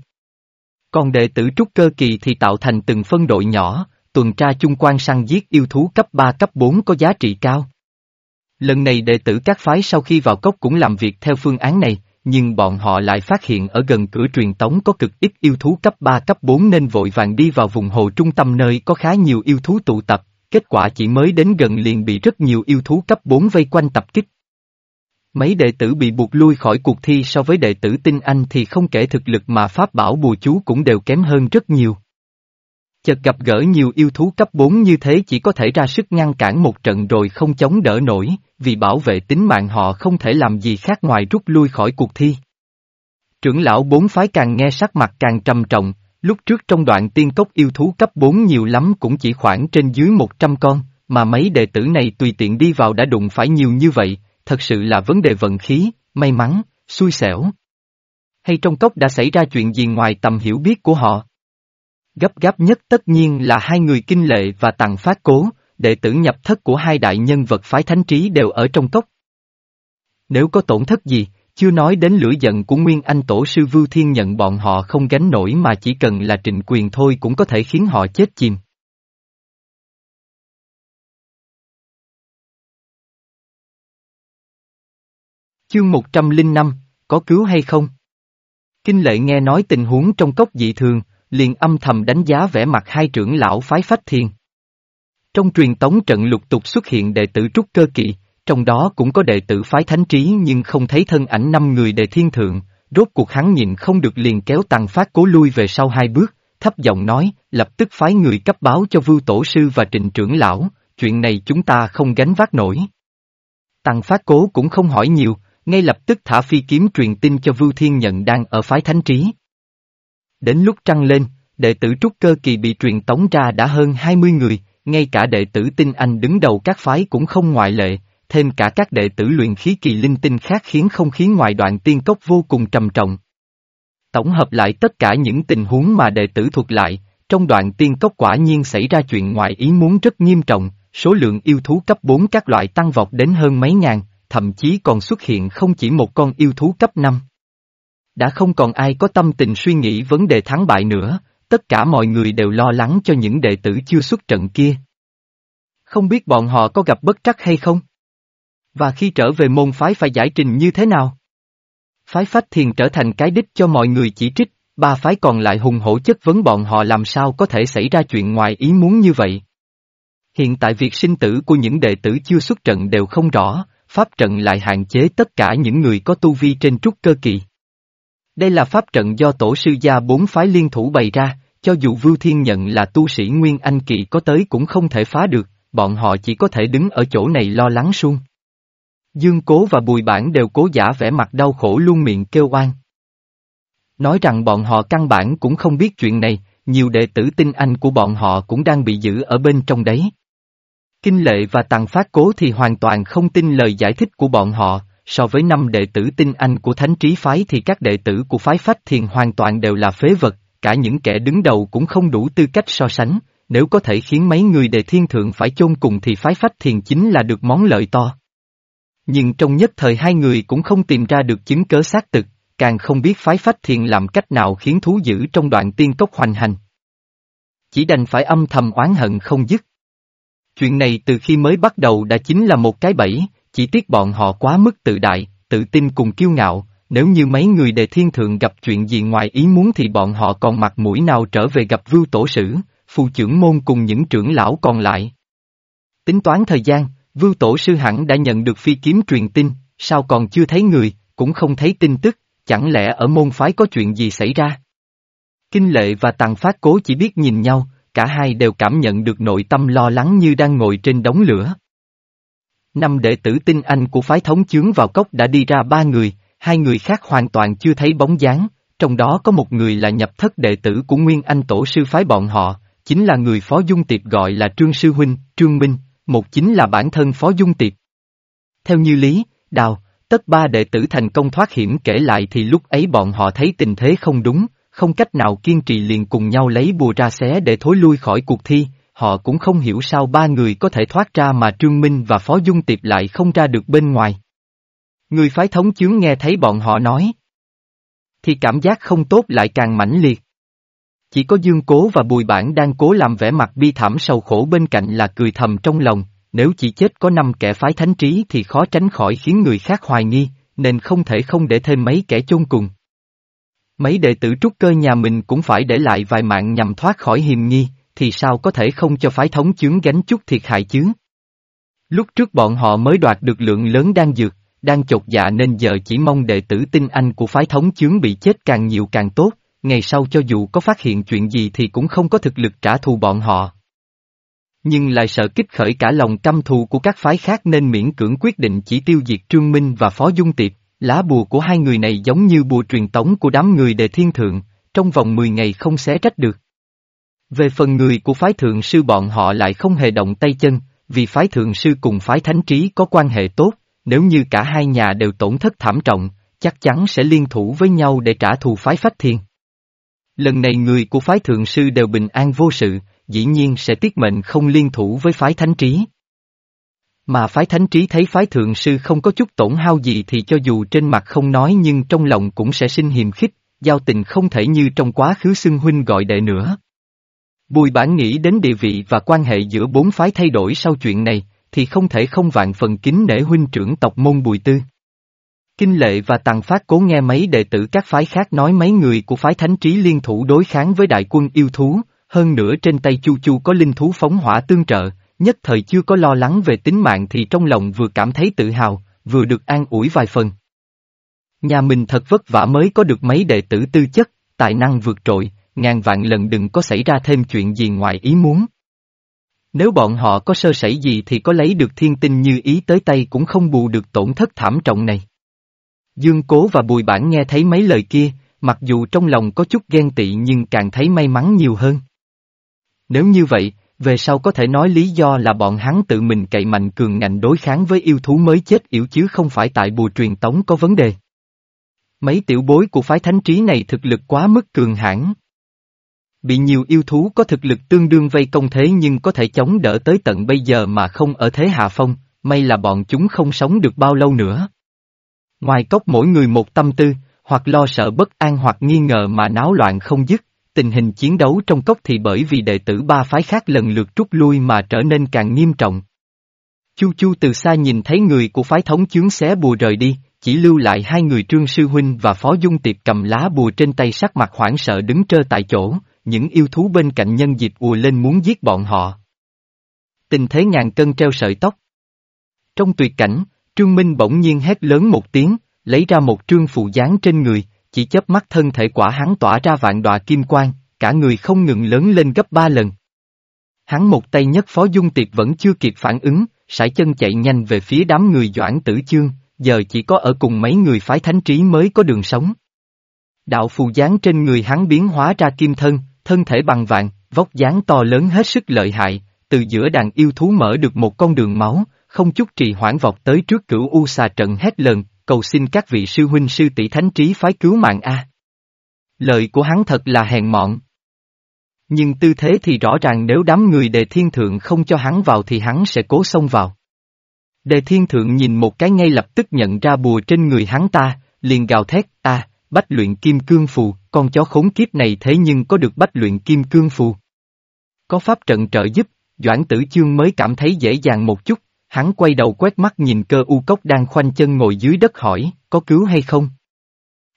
Còn đệ tử trúc cơ kỳ thì tạo thành từng phân đội nhỏ, tuần tra chung quan săn giết yêu thú cấp 3 cấp 4 có giá trị cao. Lần này đệ tử các phái sau khi vào cốc cũng làm việc theo phương án này, nhưng bọn họ lại phát hiện ở gần cửa truyền tống có cực ít yêu thú cấp 3 cấp 4 nên vội vàng đi vào vùng hồ trung tâm nơi có khá nhiều yêu thú tụ tập, kết quả chỉ mới đến gần liền bị rất nhiều yêu thú cấp 4 vây quanh tập kích. Mấy đệ tử bị buộc lui khỏi cuộc thi so với đệ tử tinh anh thì không kể thực lực mà pháp bảo bùa chú cũng đều kém hơn rất nhiều. Chợt gặp gỡ nhiều yêu thú cấp 4 như thế chỉ có thể ra sức ngăn cản một trận rồi không chống đỡ nổi, vì bảo vệ tính mạng họ không thể làm gì khác ngoài rút lui khỏi cuộc thi. Trưởng lão bốn phái càng nghe sắc mặt càng trầm trọng, lúc trước trong đoạn tiên cốc yêu thú cấp 4 nhiều lắm cũng chỉ khoảng trên dưới 100 con, mà mấy đệ tử này tùy tiện đi vào đã đụng phải nhiều như vậy, thật sự là vấn đề vận khí, may mắn, xui xẻo. Hay trong cốc đã xảy ra chuyện gì ngoài tầm hiểu biết của họ? Gấp gáp nhất tất nhiên là hai người kinh lệ và tàng phát cố, đệ tử nhập thất của hai đại nhân vật phái thánh trí đều ở trong cốc. Nếu có tổn thất gì, chưa nói đến lửa giận của Nguyên Anh Tổ sư Vưu Thiên nhận bọn họ không gánh nổi mà chỉ cần là trịnh quyền thôi cũng có thể khiến họ chết chìm. Chương 105, có cứu hay không? Kinh lệ nghe nói tình huống trong cốc dị thường, liền âm thầm đánh giá vẻ mặt hai trưởng lão phái phách thiền. Trong truyền tống trận lục tục xuất hiện đệ tử trúc cơ kỵ, trong đó cũng có đệ tử phái thánh trí nhưng không thấy thân ảnh năm người đệ thiên thượng, rốt cuộc hắn nhìn không được liền kéo tăng phát cố lui về sau hai bước, thấp giọng nói, lập tức phái người cấp báo cho vưu tổ sư và trịnh trưởng lão, chuyện này chúng ta không gánh vác nổi. Tăng phát cố cũng không hỏi nhiều, ngay lập tức thả phi kiếm truyền tin cho Vưu Thiên Nhận đang ở phái thánh trí. Đến lúc trăng lên, đệ tử trúc cơ kỳ bị truyền tống ra đã hơn 20 người, ngay cả đệ tử tinh anh đứng đầu các phái cũng không ngoại lệ, thêm cả các đệ tử luyện khí kỳ linh tinh khác khiến không khí ngoài đoạn tiên cốc vô cùng trầm trọng. Tổng hợp lại tất cả những tình huống mà đệ tử thuật lại, trong đoạn tiên cốc quả nhiên xảy ra chuyện ngoại ý muốn rất nghiêm trọng, số lượng yêu thú cấp 4 các loại tăng vọt đến hơn mấy ngàn, thậm chí còn xuất hiện không chỉ một con yêu thú cấp 5. Đã không còn ai có tâm tình suy nghĩ vấn đề thắng bại nữa, tất cả mọi người đều lo lắng cho những đệ tử chưa xuất trận kia. Không biết bọn họ có gặp bất trắc hay không? Và khi trở về môn phái phải giải trình như thế nào? Phái phách thiền trở thành cái đích cho mọi người chỉ trích, ba phái còn lại hùng hổ chất vấn bọn họ làm sao có thể xảy ra chuyện ngoài ý muốn như vậy. Hiện tại việc sinh tử của những đệ tử chưa xuất trận đều không rõ, pháp trận lại hạn chế tất cả những người có tu vi trên trúc cơ kỳ. Đây là pháp trận do tổ sư gia bốn phái liên thủ bày ra, cho dù Vưu Thiên nhận là tu sĩ Nguyên Anh kỳ có tới cũng không thể phá được, bọn họ chỉ có thể đứng ở chỗ này lo lắng suông. Dương Cố và Bùi Bản đều cố giả vẻ mặt đau khổ luôn miệng kêu oan. Nói rằng bọn họ căn bản cũng không biết chuyện này, nhiều đệ tử tinh anh của bọn họ cũng đang bị giữ ở bên trong đấy. Kinh lệ và tàng phát cố thì hoàn toàn không tin lời giải thích của bọn họ, so với năm đệ tử tinh anh của thánh trí phái thì các đệ tử của phái phách thiền hoàn toàn đều là phế vật, cả những kẻ đứng đầu cũng không đủ tư cách so sánh, nếu có thể khiến mấy người đề thiên thượng phải chôn cùng thì phái phách thiền chính là được món lợi to. Nhưng trong nhất thời hai người cũng không tìm ra được chứng cớ xác thực, càng không biết phái phách thiền làm cách nào khiến thú dữ trong đoạn tiên cốc hoành hành. Chỉ đành phải âm thầm oán hận không dứt. Chuyện này từ khi mới bắt đầu đã chính là một cái bẫy, chỉ tiếc bọn họ quá mức tự đại, tự tin cùng kiêu ngạo, nếu như mấy người đề thiên thượng gặp chuyện gì ngoài ý muốn thì bọn họ còn mặt mũi nào trở về gặp vưu tổ sử, phù trưởng môn cùng những trưởng lão còn lại. Tính toán thời gian, vưu tổ sư hẳn đã nhận được phi kiếm truyền tin, sao còn chưa thấy người, cũng không thấy tin tức, chẳng lẽ ở môn phái có chuyện gì xảy ra? Kinh lệ và tàng phát cố chỉ biết nhìn nhau, cả hai đều cảm nhận được nội tâm lo lắng như đang ngồi trên đống lửa. Năm đệ tử tinh anh của phái thống chướng vào cốc đã đi ra ba người, hai người khác hoàn toàn chưa thấy bóng dáng, trong đó có một người là nhập thất đệ tử của Nguyên Anh tổ sư phái bọn họ, chính là người Phó Dung Tiệp gọi là Trương Sư Huynh, Trương Minh, một chính là bản thân Phó Dung Tiệp. Theo như lý, đào, tất ba đệ tử thành công thoát hiểm kể lại thì lúc ấy bọn họ thấy tình thế không đúng, không cách nào kiên trì liền cùng nhau lấy bùa ra xé để thối lui khỏi cuộc thi, họ cũng không hiểu sao ba người có thể thoát ra mà Trương Minh và Phó Dung Tiệp lại không ra được bên ngoài. Người phái thống chướng nghe thấy bọn họ nói. Thì cảm giác không tốt lại càng mãnh liệt. Chỉ có Dương Cố và Bùi Bản đang cố làm vẻ mặt bi thảm sầu khổ bên cạnh là cười thầm trong lòng, nếu chỉ chết có năm kẻ phái thánh trí thì khó tránh khỏi khiến người khác hoài nghi, nên không thể không để thêm mấy kẻ chôn cùng. Mấy đệ tử trúc cơ nhà mình cũng phải để lại vài mạng nhằm thoát khỏi hiềm nghi, thì sao có thể không cho phái thống chướng gánh chút thiệt hại chứ? Lúc trước bọn họ mới đoạt được lượng lớn đang dược, đang chột dạ nên giờ chỉ mong đệ tử tinh anh của phái thống chướng bị chết càng nhiều càng tốt, ngày sau cho dù có phát hiện chuyện gì thì cũng không có thực lực trả thù bọn họ. Nhưng lại sợ kích khởi cả lòng căm thù của các phái khác nên miễn cưỡng quyết định chỉ tiêu diệt Trương Minh và Phó Dung Tiệp, lá bùa của hai người này giống như bùa truyền tống của đám người đề thiên thượng, trong vòng 10 ngày không xé rách được. Về phần người của phái thượng sư bọn họ lại không hề động tay chân, vì phái thượng sư cùng phái thánh trí có quan hệ tốt, nếu như cả hai nhà đều tổn thất thảm trọng, chắc chắn sẽ liên thủ với nhau để trả thù phái phách thiên. Lần này người của phái thượng sư đều bình an vô sự, dĩ nhiên sẽ tiết mệnh không liên thủ với phái thánh trí. Mà phái thánh trí thấy phái thượng sư không có chút tổn hao gì thì cho dù trên mặt không nói nhưng trong lòng cũng sẽ sinh hiềm khích, giao tình không thể như trong quá khứ xưng huynh gọi đệ nữa. Bùi bản nghĩ đến địa vị và quan hệ giữa bốn phái thay đổi sau chuyện này, thì không thể không vạn phần kính nể huynh trưởng tộc môn bùi tư. Kinh lệ và tàng phát cố nghe mấy đệ tử các phái khác nói mấy người của phái thánh trí liên thủ đối kháng với đại quân yêu thú, hơn nữa trên tay chu chu có linh thú phóng hỏa tương trợ, nhất thời chưa có lo lắng về tính mạng thì trong lòng vừa cảm thấy tự hào, vừa được an ủi vài phần. Nhà mình thật vất vả mới có được mấy đệ tử tư chất, tài năng vượt trội, ngàn vạn lần đừng có xảy ra thêm chuyện gì ngoài ý muốn. Nếu bọn họ có sơ sẩy gì thì có lấy được thiên tinh như ý tới tay cũng không bù được tổn thất thảm trọng này. Dương Cố và Bùi Bản nghe thấy mấy lời kia, mặc dù trong lòng có chút ghen tị nhưng càng thấy may mắn nhiều hơn. Nếu như vậy, về sau có thể nói lý do là bọn hắn tự mình cậy mạnh cường ngạnh đối kháng với yêu thú mới chết yểu chứ không phải tại bùa truyền tống có vấn đề. Mấy tiểu bối của phái thánh trí này thực lực quá mức cường hãn. Bị nhiều yêu thú có thực lực tương đương vây công thế nhưng có thể chống đỡ tới tận bây giờ mà không ở thế hạ phong, may là bọn chúng không sống được bao lâu nữa. Ngoài cốc mỗi người một tâm tư, hoặc lo sợ bất an hoặc nghi ngờ mà náo loạn không dứt, tình hình chiến đấu trong cốc thì bởi vì đệ tử ba phái khác lần lượt rút lui mà trở nên càng nghiêm trọng. Chu Chu từ xa nhìn thấy người của phái thống chướng xé bùa rời đi, chỉ lưu lại hai người Trương Sư Huynh và Phó Dung Tiệp cầm lá bùa trên tay sắc mặt hoảng sợ đứng trơ tại chỗ, những yêu thú bên cạnh nhân dịp ùa lên muốn giết bọn họ. Tình thế ngàn cân treo sợi tóc. Trong tuyệt cảnh, Trương Minh bỗng nhiên hét lớn một tiếng, lấy ra một trương phù dán trên người, chỉ chớp mắt thân thể quả hắn tỏa ra vạn đọa kim quang, cả người không ngừng lớn lên gấp ba lần. Hắn một tay nhất phó dung tiệc vẫn chưa kịp phản ứng, sải chân chạy nhanh về phía đám người doãn tử chương, giờ chỉ có ở cùng mấy người phái thánh trí mới có đường sống. Đạo phù dáng trên người hắn biến hóa ra kim thân, thân thể bằng vàng, vóc dáng to lớn hết sức lợi hại, từ giữa đàn yêu thú mở được một con đường máu, không chút trì hoãn vọt tới trước cửu u xà trận hét lần, cầu xin các vị sư huynh sư tỷ thánh trí phái cứu mạng A. Lời của hắn thật là hèn mọn. Nhưng tư thế thì rõ ràng nếu đám người đề thiên thượng không cho hắn vào thì hắn sẽ cố xông vào. Đề thiên thượng nhìn một cái ngay lập tức nhận ra bùa trên người hắn ta, liền gào thét, a, bách luyện kim cương phù, con chó khốn kiếp này thế nhưng có được bách luyện kim cương phù. Có pháp trận trợ giúp, Doãn Tử Chương mới cảm thấy dễ dàng một chút, Hắn quay đầu quét mắt nhìn cơ u cốc đang khoanh chân ngồi dưới đất hỏi, có cứu hay không?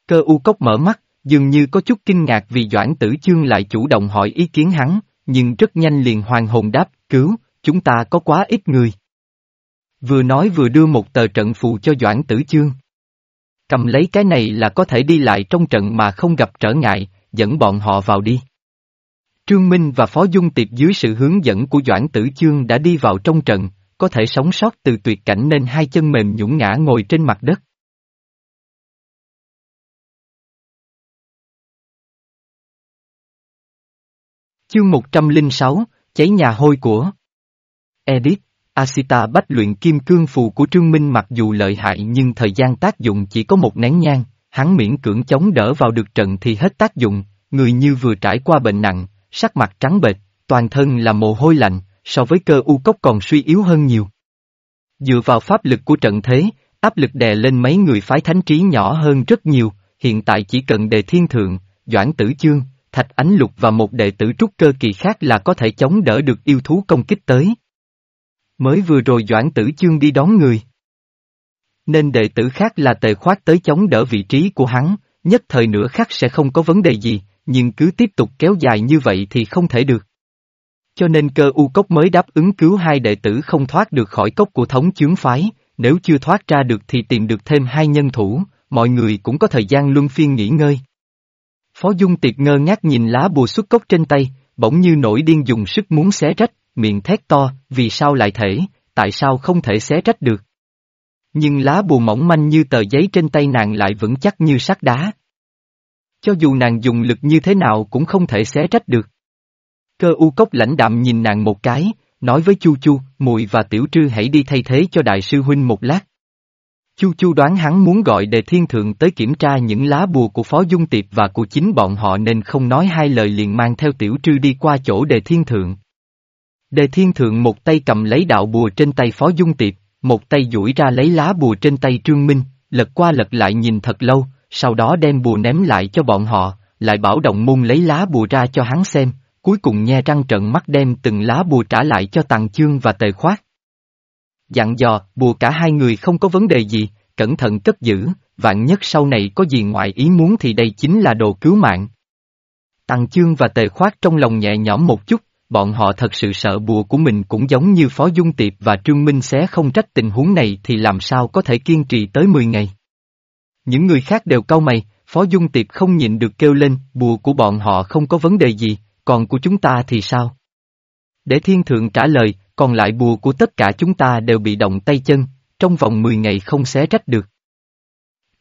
Cơ u cốc mở mắt, dường như có chút kinh ngạc vì Doãn Tử Chương lại chủ động hỏi ý kiến hắn, nhưng rất nhanh liền hoàn hồn đáp, cứu, chúng ta có quá ít người. Vừa nói vừa đưa một tờ trận phù cho Doãn Tử Chương. Cầm lấy cái này là có thể đi lại trong trận mà không gặp trở ngại, dẫn bọn họ vào đi. Trương Minh và Phó Dung Tiệp dưới sự hướng dẫn của Doãn Tử Chương đã đi vào trong trận, có thể sống sót từ tuyệt cảnh nên hai chân mềm nhũn ngã ngồi trên mặt đất. Chương 106, cháy nhà hôi của Edit, Asita bách luyện kim cương phù của Trương Minh mặc dù lợi hại nhưng thời gian tác dụng chỉ có một nén nhang, hắn miễn cưỡng chống đỡ vào được trận thì hết tác dụng, người như vừa trải qua bệnh nặng, sắc mặt trắng bệch, toàn thân là mồ hôi lạnh, so với cơ u cốc còn suy yếu hơn nhiều. Dựa vào pháp lực của trận thế, áp lực đè lên mấy người phái thánh trí nhỏ hơn rất nhiều, hiện tại chỉ cần đề thiên thượng, doãn tử chương, thạch ánh lục và một đệ tử trúc cơ kỳ khác là có thể chống đỡ được yêu thú công kích tới. Mới vừa rồi doãn tử chương đi đón người. Nên đệ tử khác là tề khoát tới chống đỡ vị trí của hắn, nhất thời nửa khắc sẽ không có vấn đề gì, nhưng cứ tiếp tục kéo dài như vậy thì không thể được. Cho nên cơ u cốc mới đáp ứng cứu hai đệ tử không thoát được khỏi cốc của thống chướng phái, nếu chưa thoát ra được thì tìm được thêm hai nhân thủ, mọi người cũng có thời gian luân phiên nghỉ ngơi. Phó Dung tiệt ngơ ngác nhìn lá bùa xuất cốc trên tay, bỗng như nổi điên dùng sức muốn xé rách, miệng thét to, vì sao lại thể, tại sao không thể xé rách được. Nhưng lá bùa mỏng manh như tờ giấy trên tay nàng lại vững chắc như sắt đá. Cho dù nàng dùng lực như thế nào cũng không thể xé rách được. Cơ u cốc lãnh đạm nhìn nàng một cái, nói với Chu Chu, muội và Tiểu Trư hãy đi thay thế cho đại sư huynh một lát. Chu Chu đoán hắn muốn gọi đề thiên thượng tới kiểm tra những lá bùa của Phó Dung Tiệp và của chính bọn họ nên không nói hai lời liền mang theo Tiểu Trư đi qua chỗ đề thiên thượng. Đề thiên thượng một tay cầm lấy đạo bùa trên tay Phó Dung Tiệp, một tay duỗi ra lấy lá bùa trên tay Trương Minh, lật qua lật lại nhìn thật lâu, sau đó đem bùa ném lại cho bọn họ, lại bảo động môn lấy lá bùa ra cho hắn xem, cuối cùng nhe răng trận mắt đem từng lá bùa trả lại cho Tàng Chương và Tề Khoát. Dặn dò, bùa cả hai người không có vấn đề gì, cẩn thận cất giữ, vạn nhất sau này có gì ngoại ý muốn thì đây chính là đồ cứu mạng. Tàng Chương và Tề Khoát trong lòng nhẹ nhõm một chút, bọn họ thật sự sợ bùa của mình cũng giống như Phó Dung Tiệp và Trương Minh xé không trách tình huống này thì làm sao có thể kiên trì tới 10 ngày. Những người khác đều cau mày, Phó Dung Tiệp không nhịn được kêu lên, bùa của bọn họ không có vấn đề gì, còn của chúng ta thì sao? Để thiên thượng trả lời, còn lại bùa của tất cả chúng ta đều bị động tay chân, trong vòng 10 ngày không xé rách được.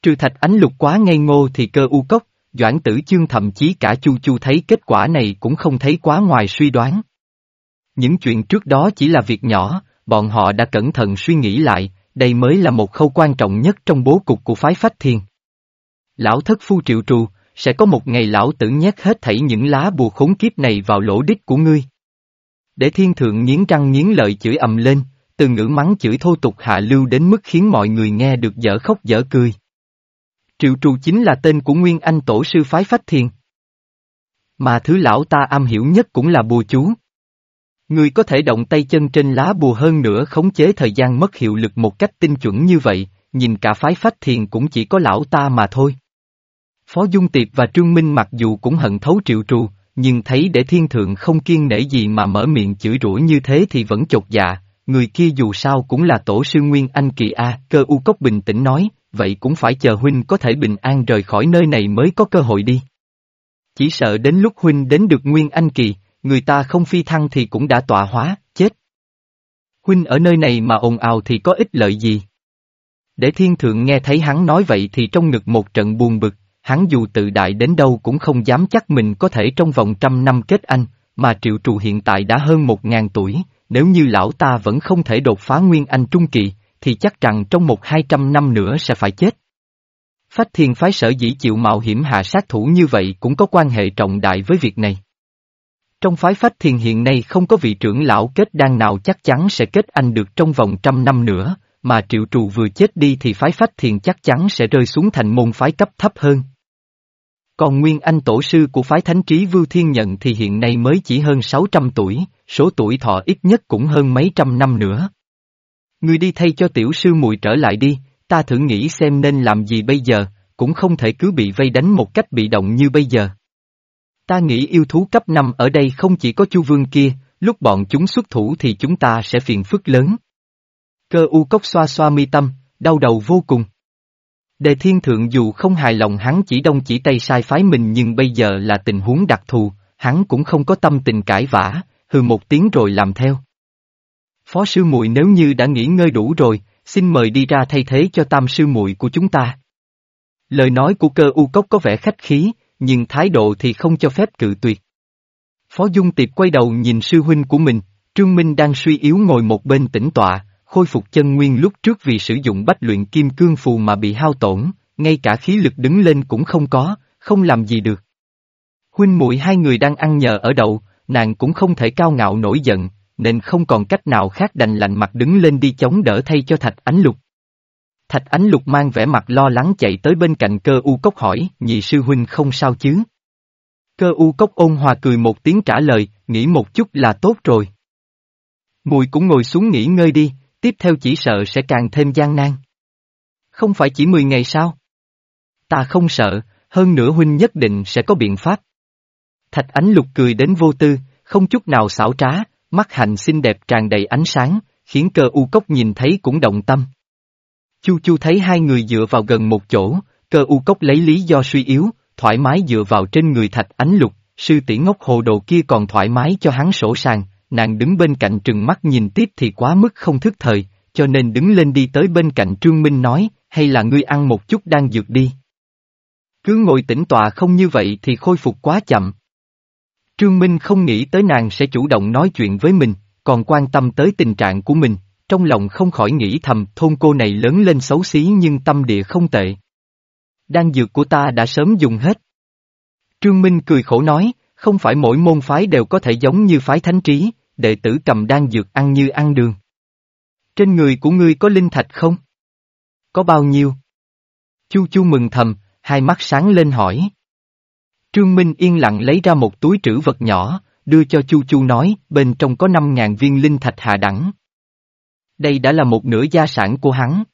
Trừ thạch ánh lục quá ngây ngô thì cơ u cốc, Doãn tử chương thậm chí cả chu chu thấy kết quả này cũng không thấy quá ngoài suy đoán. Những chuyện trước đó chỉ là việc nhỏ, bọn họ đã cẩn thận suy nghĩ lại, đây mới là một khâu quan trọng nhất trong bố cục của phái phách thiên. Lão thất phu triệu trù, sẽ có một ngày lão tử nhét hết thảy những lá bùa khốn kiếp này vào lỗ đích của ngươi. Để thiên thượng nghiến răng nghiến lợi chửi ầm lên, từ ngữ mắng chửi thô tục hạ lưu đến mức khiến mọi người nghe được dở khóc dở cười. Triệu trù chính là tên của Nguyên Anh tổ sư phái phách thiền. Mà thứ lão ta am hiểu nhất cũng là bùa chú. Người có thể động tay chân trên lá bùa hơn nữa khống chế thời gian mất hiệu lực một cách tinh chuẩn như vậy, nhìn cả phái phách thiền cũng chỉ có lão ta mà thôi. Phó Dung Tiệp và Trương Minh mặc dù cũng hận thấu triệu trù, nhưng thấy để thiên thượng không kiên nể gì mà mở miệng chửi rủa như thế thì vẫn chột dạ, người kia dù sao cũng là tổ sư Nguyên Anh Kỳ A, cơ u cốc bình tĩnh nói, vậy cũng phải chờ huynh có thể bình an rời khỏi nơi này mới có cơ hội đi. Chỉ sợ đến lúc huynh đến được Nguyên Anh Kỳ, người ta không phi thăng thì cũng đã tọa hóa, chết. Huynh ở nơi này mà ồn ào thì có ích lợi gì? Để thiên thượng nghe thấy hắn nói vậy thì trong ngực một trận buồn bực, hắn dù tự đại đến đâu cũng không dám chắc mình có thể trong vòng trăm năm kết anh, mà triệu trù hiện tại đã hơn một ngàn tuổi, nếu như lão ta vẫn không thể đột phá nguyên anh trung kỳ, thì chắc rằng trong một hai trăm năm nữa sẽ phải chết. Phách thiên phái sở dĩ chịu mạo hiểm hạ sát thủ như vậy cũng có quan hệ trọng đại với việc này. Trong phái phách thiên hiện nay không có vị trưởng lão kết đan nào chắc chắn sẽ kết anh được trong vòng trăm năm nữa, mà triệu trù vừa chết đi thì phái phách Thiên chắc chắn sẽ rơi xuống thành môn phái cấp thấp hơn. Còn Nguyên Anh tổ sư của phái Thánh Trí Vưu Thiên Nhận thì hiện nay mới chỉ hơn 600 tuổi, số tuổi thọ ít nhất cũng hơn mấy trăm năm nữa. Ngươi đi thay cho tiểu sư muội trở lại đi, ta thử nghĩ xem nên làm gì bây giờ, cũng không thể cứ bị vây đánh một cách bị động như bây giờ. Ta nghĩ yêu thú cấp 5 ở đây không chỉ có chu vương kia, lúc bọn chúng xuất thủ thì chúng ta sẽ phiền phức lớn. Cơ u cốc xoa xoa mi tâm, đau đầu vô cùng. Đề thiên thượng dù không hài lòng hắn chỉ đông chỉ tay sai phái mình nhưng bây giờ là tình huống đặc thù, hắn cũng không có tâm tình cãi vã, hừ một tiếng rồi làm theo. Phó sư muội nếu như đã nghỉ ngơi đủ rồi, xin mời đi ra thay thế cho tam sư muội của chúng ta. Lời nói của cơ u cốc có vẻ khách khí, nhưng thái độ thì không cho phép cự tuyệt. Phó Dung Tiệp quay đầu nhìn sư huynh của mình, Trương Minh đang suy yếu ngồi một bên tĩnh tọa, khôi phục chân nguyên lúc trước vì sử dụng bách luyện kim cương phù mà bị hao tổn, ngay cả khí lực đứng lên cũng không có, không làm gì được. Huynh muội hai người đang ăn nhờ ở đậu, nàng cũng không thể cao ngạo nổi giận, nên không còn cách nào khác đành lạnh mặt đứng lên đi chống đỡ thay cho Thạch Ánh Lục. Thạch Ánh Lục mang vẻ mặt lo lắng chạy tới bên cạnh cơ u cốc hỏi, nhị sư huynh không sao chứ? Cơ u cốc ôn hòa cười một tiếng trả lời, nghĩ một chút là tốt rồi. Mùi cũng ngồi xuống nghỉ ngơi đi, tiếp theo chỉ sợ sẽ càng thêm gian nan. Không phải chỉ 10 ngày sao? Ta không sợ, hơn nữa huynh nhất định sẽ có biện pháp. Thạch ánh lục cười đến vô tư, không chút nào xảo trá, mắt hạnh xinh đẹp tràn đầy ánh sáng, khiến cơ u cốc nhìn thấy cũng động tâm. Chu chu thấy hai người dựa vào gần một chỗ, cơ u cốc lấy lý do suy yếu, thoải mái dựa vào trên người thạch ánh lục, sư tỷ ngốc hồ đồ kia còn thoải mái cho hắn sổ sàng, nàng đứng bên cạnh trừng mắt nhìn tiếp thì quá mức không thức thời, cho nên đứng lên đi tới bên cạnh Trương Minh nói, hay là ngươi ăn một chút đang dược đi. Cứ ngồi tĩnh tọa không như vậy thì khôi phục quá chậm. Trương Minh không nghĩ tới nàng sẽ chủ động nói chuyện với mình, còn quan tâm tới tình trạng của mình, trong lòng không khỏi nghĩ thầm thôn cô này lớn lên xấu xí nhưng tâm địa không tệ. Đan dược của ta đã sớm dùng hết. Trương Minh cười khổ nói, không phải mỗi môn phái đều có thể giống như phái thánh trí, đệ tử cầm đan dược ăn như ăn đường. Trên người của ngươi có linh thạch không? Có bao nhiêu? Chu Chu mừng thầm, hai mắt sáng lên hỏi. Trương Minh yên lặng lấy ra một túi trữ vật nhỏ, đưa cho Chu Chu nói, bên trong có 5.000 viên linh thạch hạ đẳng. Đây đã là một nửa gia sản của hắn.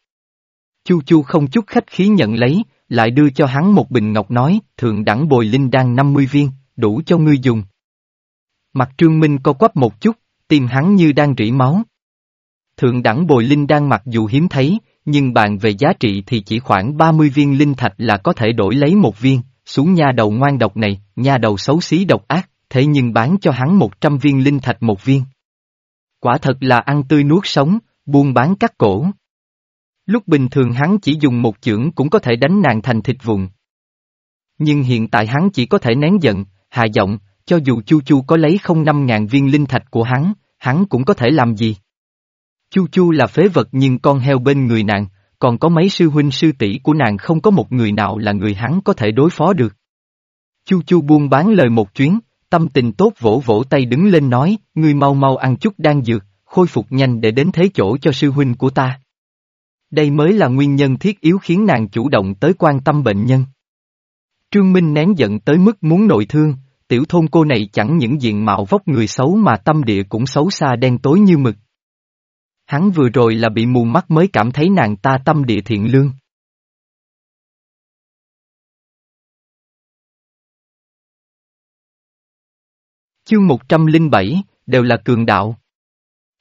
Chu Chu không chút khách khí nhận lấy, lại đưa cho hắn một bình ngọc nói, thượng đẳng bồi linh đan 50 viên, đủ cho ngươi dùng. Mặt Trương Minh co quắp một chút, tim hắn như đang rỉ máu. Thượng đẳng bồi linh đan mặc dù hiếm thấy, nhưng bàn về giá trị thì chỉ khoảng 30 viên linh thạch là có thể đổi lấy một viên, xuống nha đầu ngoan độc này, nha đầu xấu xí độc ác, thế nhưng bán cho hắn 100 viên linh thạch một viên. Quả thật là ăn tươi nuốt sống, buôn bán cắt cổ. Lúc bình thường hắn chỉ dùng một chưởng cũng có thể đánh nàng thành thịt vụn. Nhưng hiện tại hắn chỉ có thể nén giận, hạ giọng, cho dù Chu Chu có lấy không năm ngàn viên linh thạch của hắn, hắn cũng có thể làm gì. Chu Chu là phế vật nhưng con heo bên người nàng, còn có mấy sư huynh sư tỷ của nàng không có một người nào là người hắn có thể đối phó được. Chu Chu buông bán lời một chuyến, tâm tình tốt vỗ vỗ tay đứng lên nói, ngươi mau mau ăn chút đan dược, khôi phục nhanh để đến thế chỗ cho sư huynh của ta. Đây mới là nguyên nhân thiết yếu khiến nàng chủ động tới quan tâm bệnh nhân. Trương Minh nén giận tới mức muốn nội thương, tiểu thôn cô này chẳng những diện mạo vóc người xấu mà tâm địa cũng xấu xa đen tối như mực. Hắn vừa rồi là bị mù mắt mới cảm thấy nàng ta tâm địa thiện lương. Chương 107, đều là cường đạo.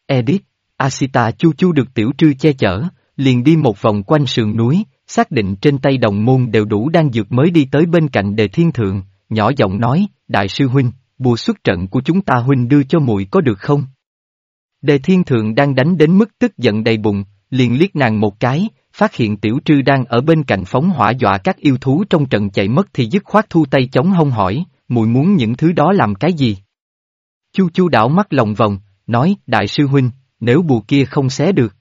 Edith, Asita chu chu được tiểu trư che chở, liền đi một vòng quanh sườn núi, xác định trên tay đồng môn đều đủ đang dược mới đi tới bên cạnh đề thiên thượng, nhỏ giọng nói, đại sư huynh, bùa xuất trận của chúng ta huynh đưa cho muội có được không? Đề thiên thượng đang đánh đến mức tức giận đầy bụng, liền liếc nàng một cái, phát hiện tiểu trư đang ở bên cạnh phóng hỏa dọa các yêu thú trong trận chạy mất thì dứt khoát thu tay chống hông hỏi, muội muốn những thứ đó làm cái gì? Chu chu đảo mắt lòng vòng, nói, đại sư huynh, nếu bùa kia không xé được.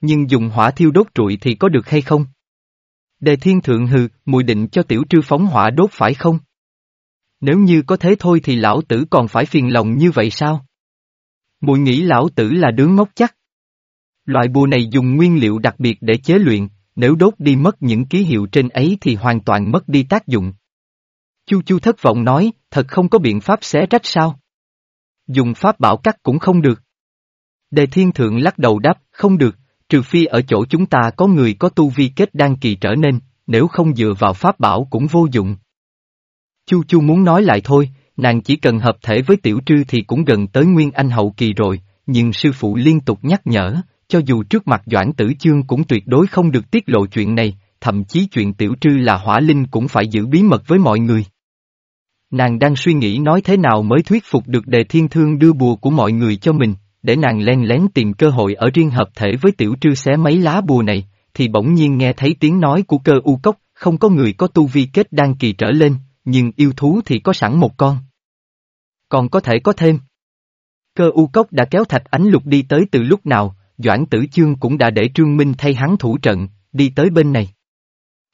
Nhưng dùng hỏa thiêu đốt trụi thì có được hay không? Đề thiên thượng hừ, mùi định cho tiểu trư phóng hỏa đốt phải không? Nếu như có thế thôi thì lão tử còn phải phiền lòng như vậy sao? Mùi nghĩ lão tử là đứa ngốc chắc. Loại bùa này dùng nguyên liệu đặc biệt để chế luyện, nếu đốt đi mất những ký hiệu trên ấy thì hoàn toàn mất đi tác dụng. Chu Chu thất vọng nói, thật không có biện pháp xé rách sao? Dùng pháp bảo cắt cũng không được. Đề thiên thượng lắc đầu đáp, không được, trừ phi ở chỗ chúng ta có người có tu vi kết đan kỳ trở nên, nếu không dựa vào pháp bảo cũng vô dụng. Chu Chu muốn nói lại thôi, nàng chỉ cần hợp thể với tiểu trư thì cũng gần tới nguyên anh hậu kỳ rồi, nhưng sư phụ liên tục nhắc nhở, cho dù trước mặt Doãn Tử Chương cũng tuyệt đối không được tiết lộ chuyện này, thậm chí chuyện tiểu trư là hỏa linh cũng phải giữ bí mật với mọi người. Nàng đang suy nghĩ nói thế nào mới thuyết phục được đề thiên thương đưa bùa của mọi người cho mình, để nàng len lén tìm cơ hội ở riêng hợp thể với tiểu trư xé mấy lá bùa này, thì bỗng nhiên nghe thấy tiếng nói của cơ u cốc, không có người có tu vi kết đan kỳ trở lên, nhưng yêu thú thì có sẵn một con. Còn có thể có thêm. Cơ u cốc đã kéo thạch ánh lục đi tới từ lúc nào, Doãn Tử Chương cũng đã để Trương Minh thay hắn thủ trận, đi tới bên này.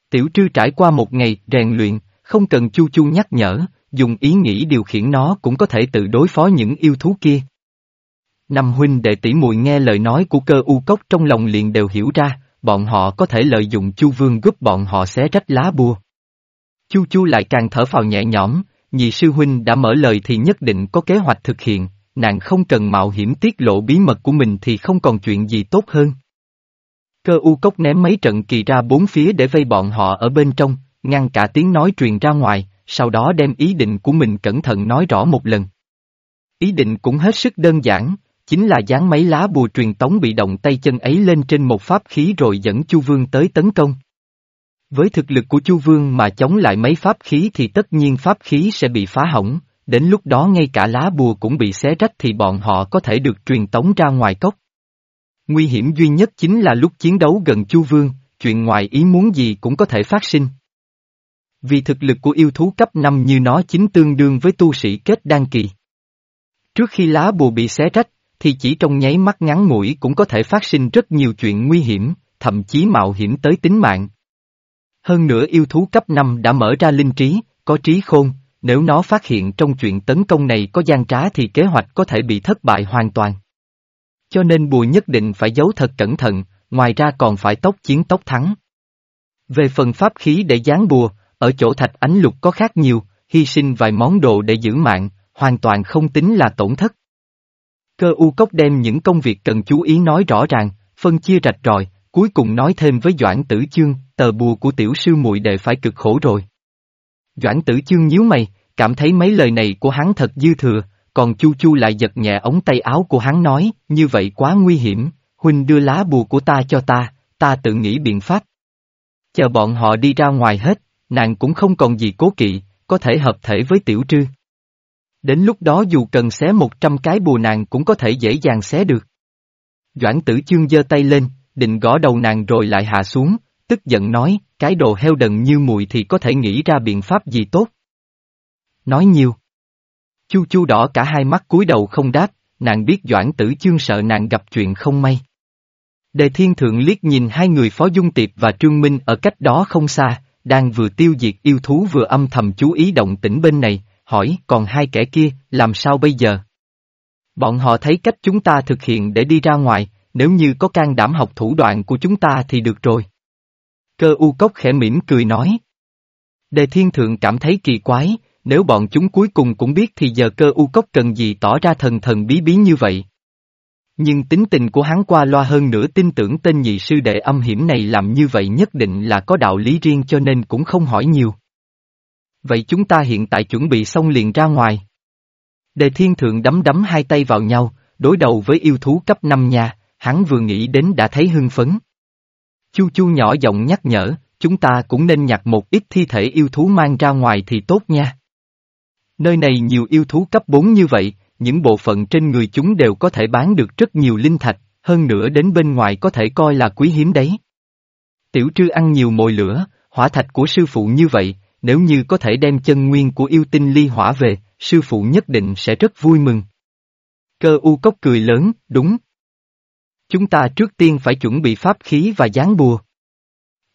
Tiểu trư trải qua một ngày rèn luyện, không cần chu chu nhắc nhở, dùng ý nghĩ điều khiển nó cũng có thể tự đối phó những yêu thú kia. Năm huynh đệ tỷ muội nghe lời nói của cơ u cốc trong lòng liền đều hiểu ra, bọn họ có thể lợi dụng chu vương giúp bọn họ xé rách lá bùa. Chu chu lại càng thở phào nhẹ nhõm, nhị sư huynh đã mở lời thì nhất định có kế hoạch thực hiện, nàng không cần mạo hiểm tiết lộ bí mật của mình thì không còn chuyện gì tốt hơn. Cơ u cốc ném mấy trận kỳ ra bốn phía để vây bọn họ ở bên trong, ngăn cả tiếng nói truyền ra ngoài, sau đó đem ý định của mình cẩn thận nói rõ một lần. Ý định cũng hết sức đơn giản, chính là dán mấy lá bùa truyền tống bị động tay chân ấy lên trên một pháp khí rồi dẫn Chu Vương tới tấn công. Với thực lực của Chu Vương mà chống lại mấy pháp khí thì tất nhiên pháp khí sẽ bị phá hỏng, đến lúc đó ngay cả lá bùa cũng bị xé rách thì bọn họ có thể được truyền tống ra ngoài cốc. Nguy hiểm duy nhất chính là lúc chiến đấu gần Chu Vương, chuyện ngoài ý muốn gì cũng có thể phát sinh. Vì thực lực của yêu thú cấp 5 như nó chính tương đương với tu sĩ kết đan kỳ. Trước khi lá bùa bị xé rách, thì chỉ trong nháy mắt ngắn ngủi cũng có thể phát sinh rất nhiều chuyện nguy hiểm, thậm chí mạo hiểm tới tính mạng. Hơn nữa yêu thú cấp 5 đã mở ra linh trí, có trí khôn, nếu nó phát hiện trong chuyện tấn công này có gian trá thì kế hoạch có thể bị thất bại hoàn toàn. Cho nên bùi nhất định phải giấu thật cẩn thận, ngoài ra còn phải tốc chiến tốc thắng. Về phần pháp khí để dán bùa, ở chỗ thạch ánh lục có khác nhiều, hy sinh vài món đồ để giữ mạng, hoàn toàn không tính là tổn thất. Cơ u cốc đem những công việc cần chú ý nói rõ ràng, phân chia rạch ròi, cuối cùng nói thêm với Doãn Tử Chương, tờ bùa của tiểu sư muội đệ phải cực khổ rồi. Doãn Tử Chương nhíu mày, cảm thấy mấy lời này của hắn thật dư thừa, còn Chu Chu lại giật nhẹ ống tay áo của hắn nói, như vậy quá nguy hiểm, huynh đưa lá bùa của ta cho ta, ta tự nghĩ biện pháp. Chờ bọn họ đi ra ngoài hết, nàng cũng không còn gì cố kỵ, có thể hợp thể với tiểu trư. Đến lúc đó dù cần xé một trăm cái bùa nàng cũng có thể dễ dàng xé được. Doãn tử chương giơ tay lên, định gõ đầu nàng rồi lại hạ xuống, tức giận nói, cái đồ heo đần như mùi thì có thể nghĩ ra biện pháp gì tốt. Nói nhiều. Chu chu đỏ cả hai mắt cúi đầu không đáp, nàng biết Doãn Tử Chương sợ nàng gặp chuyện không may. Đề Thiên Thượng liếc nhìn hai người Phó Dung Tiệp và Trương Minh ở cách đó không xa, đang vừa tiêu diệt yêu thú vừa âm thầm chú ý động tĩnh bên này, hỏi còn hai kẻ kia, làm sao bây giờ? Bọn họ thấy cách chúng ta thực hiện để đi ra ngoài, nếu như có can đảm học thủ đoạn của chúng ta thì được rồi. Cơ u cốc khẽ mỉm cười nói. Đề thiên thượng cảm thấy kỳ quái, nếu bọn chúng cuối cùng cũng biết thì giờ cơ u cốc cần gì tỏ ra thần thần bí bí như vậy. Nhưng tính tình của hắn qua loa hơn nữa tin tưởng tên nhị sư đệ âm hiểm này làm như vậy nhất định là có đạo lý riêng cho nên cũng không hỏi nhiều. Vậy chúng ta hiện tại chuẩn bị xong liền ra ngoài. Đề thiên thượng đấm đấm hai tay vào nhau, đối đầu với yêu thú cấp 5 nhà hắn vừa nghĩ đến đã thấy hưng phấn. Chu chu nhỏ giọng nhắc nhở, chúng ta cũng nên nhặt một ít thi thể yêu thú mang ra ngoài thì tốt nha. Nơi này nhiều yêu thú cấp 4 như vậy, những bộ phận trên người chúng đều có thể bán được rất nhiều linh thạch, hơn nữa đến bên ngoài có thể coi là quý hiếm đấy. Tiểu trư ăn nhiều mồi lửa, hỏa thạch của sư phụ như vậy, nếu như có thể đem chân nguyên của yêu tinh ly hỏa về, sư phụ nhất định sẽ rất vui mừng. Cơ u cốc cười lớn, đúng. Chúng ta trước tiên phải chuẩn bị pháp khí và gián bùa.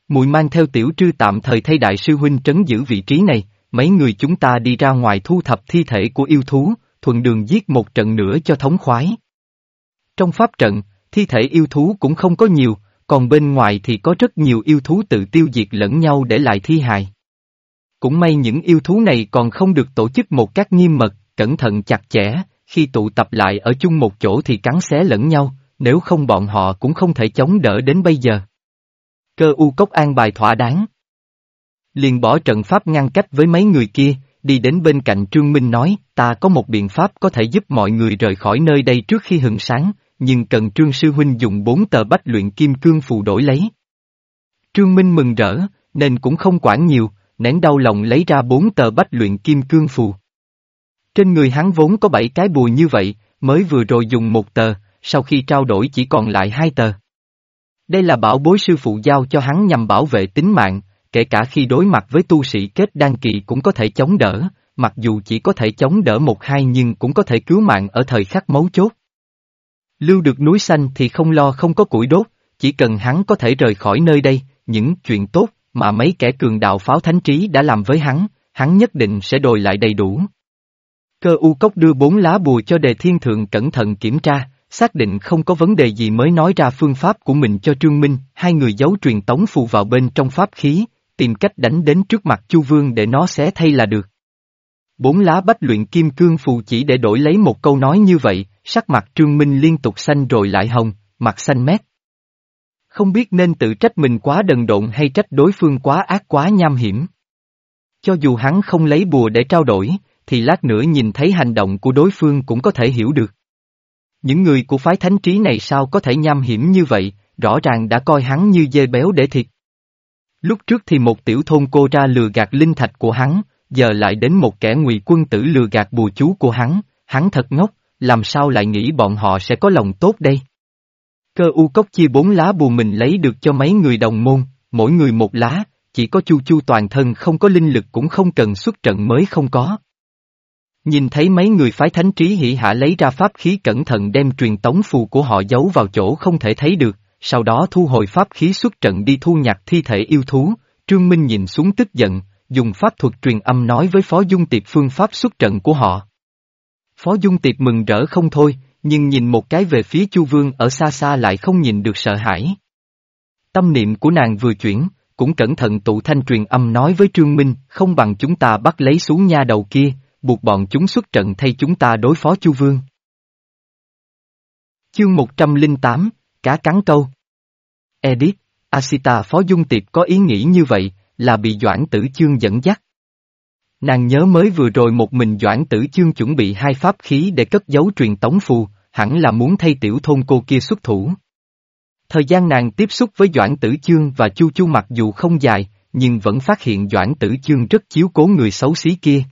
Mùi mang theo tiểu trư tạm thời thay đại sư huynh trấn giữ vị trí này, mấy người chúng ta đi ra ngoài thu thập thi thể của yêu thú, thuận đường giết một trận nữa cho thống khoái. Trong pháp trận, thi thể yêu thú cũng không có nhiều, còn bên ngoài thì có rất nhiều yêu thú tự tiêu diệt lẫn nhau để lại thi hài. Cũng may những yêu thú này còn không được tổ chức một cách nghiêm mật, cẩn thận chặt chẽ, khi tụ tập lại ở chung một chỗ thì cắn xé lẫn nhau, nếu không bọn họ cũng không thể chống đỡ đến bây giờ. Cơ u cốc an bài thỏa đáng. Liền bỏ trận pháp ngăn cách với mấy người kia, đi đến bên cạnh Trương Minh nói, ta có một biện pháp có thể giúp mọi người rời khỏi nơi đây trước khi hừng sáng, nhưng cần Trương Sư Huynh dùng bốn tờ bách luyện kim cương phù đổi lấy. Trương Minh mừng rỡ, nên cũng không quản nhiều, nén đau lòng lấy ra bốn tờ bách luyện kim cương phù. Trên người hắn vốn có bảy cái bùa như vậy, mới vừa rồi dùng một tờ, sau khi trao đổi chỉ còn lại hai tờ. Đây là bảo bối sư phụ giao cho hắn nhằm bảo vệ tính mạng, kể cả khi đối mặt với tu sĩ kết đan kỳ cũng có thể chống đỡ, mặc dù chỉ có thể chống đỡ một hai nhưng cũng có thể cứu mạng ở thời khắc mấu chốt. Lưu được núi xanh thì không lo không có củi đốt, chỉ cần hắn có thể rời khỏi nơi đây, những chuyện tốt mà mấy kẻ cường đạo pháo thánh trí đã làm với hắn, hắn nhất định sẽ đòi lại đầy đủ. Cơ u cốc đưa bốn lá bùa cho đề thiên thượng cẩn thận kiểm tra, xác định không có vấn đề gì mới nói ra phương pháp của mình cho Trương Minh, hai người giấu truyền tống phù vào bên trong pháp khí, tìm cách đánh đến trước mặt Chu Vương để nó xé thay là được. Bốn lá bách luyện kim cương phù chỉ để đổi lấy một câu nói như vậy, sắc mặt Trương Minh liên tục xanh rồi lại hồng, mặt xanh mét. Không biết nên tự trách mình quá đần độn hay trách đối phương quá ác quá nham hiểm. Cho dù hắn không lấy bùa để trao đổi, thì lát nữa nhìn thấy hành động của đối phương cũng có thể hiểu được. Những người của phái thánh trí này sao có thể nham hiểm như vậy, rõ ràng đã coi hắn như dê béo để thịt. Lúc trước thì một tiểu thôn cô ra lừa gạt linh thạch của hắn, giờ lại đến một kẻ ngụy quân tử lừa gạt bùa chú của hắn, hắn thật ngốc, làm sao lại nghĩ bọn họ sẽ có lòng tốt đây? Cơ u cốc chia bốn lá bùa mình lấy được cho mấy người đồng môn, mỗi người một lá, chỉ có chu chu toàn thân không có linh lực cũng không cần xuất trận mới không có. Nhìn thấy mấy người phái thánh trí hỷ hạ lấy ra pháp khí cẩn thận đem truyền tống phù của họ giấu vào chỗ không thể thấy được, sau đó thu hồi pháp khí xuất trận đi thu nhặt thi thể yêu thú, Trương Minh nhìn xuống tức giận, dùng pháp thuật truyền âm nói với Phó Dung Tiệp phương pháp xuất trận của họ. Phó Dung Tiệp mừng rỡ không thôi, nhưng nhìn một cái về phía Chu Vương ở xa xa lại không nhìn được sợ hãi. Tâm niệm của nàng vừa chuyển, cũng cẩn thận tụ thanh truyền âm nói với Trương Minh, không bằng chúng ta bắt lấy xuống nha đầu kia, buộc bọn chúng xuất trận thay chúng ta đối phó Chu Vương. Chương 108, Cá cắn câu Edith, Asita Phó Dung Tiệp có ý nghĩ như vậy, là bị Doãn Tử Chương dẫn dắt. Nàng nhớ mới vừa rồi một mình Doãn Tử Chương chuẩn bị hai pháp khí để cất giấu truyền tống phù, hẳn là muốn thay tiểu thôn cô kia xuất thủ. Thời gian nàng tiếp xúc với Doãn Tử Chương và Chu Chu mặc dù không dài, nhưng vẫn phát hiện Doãn Tử Chương rất chiếu cố người xấu xí kia.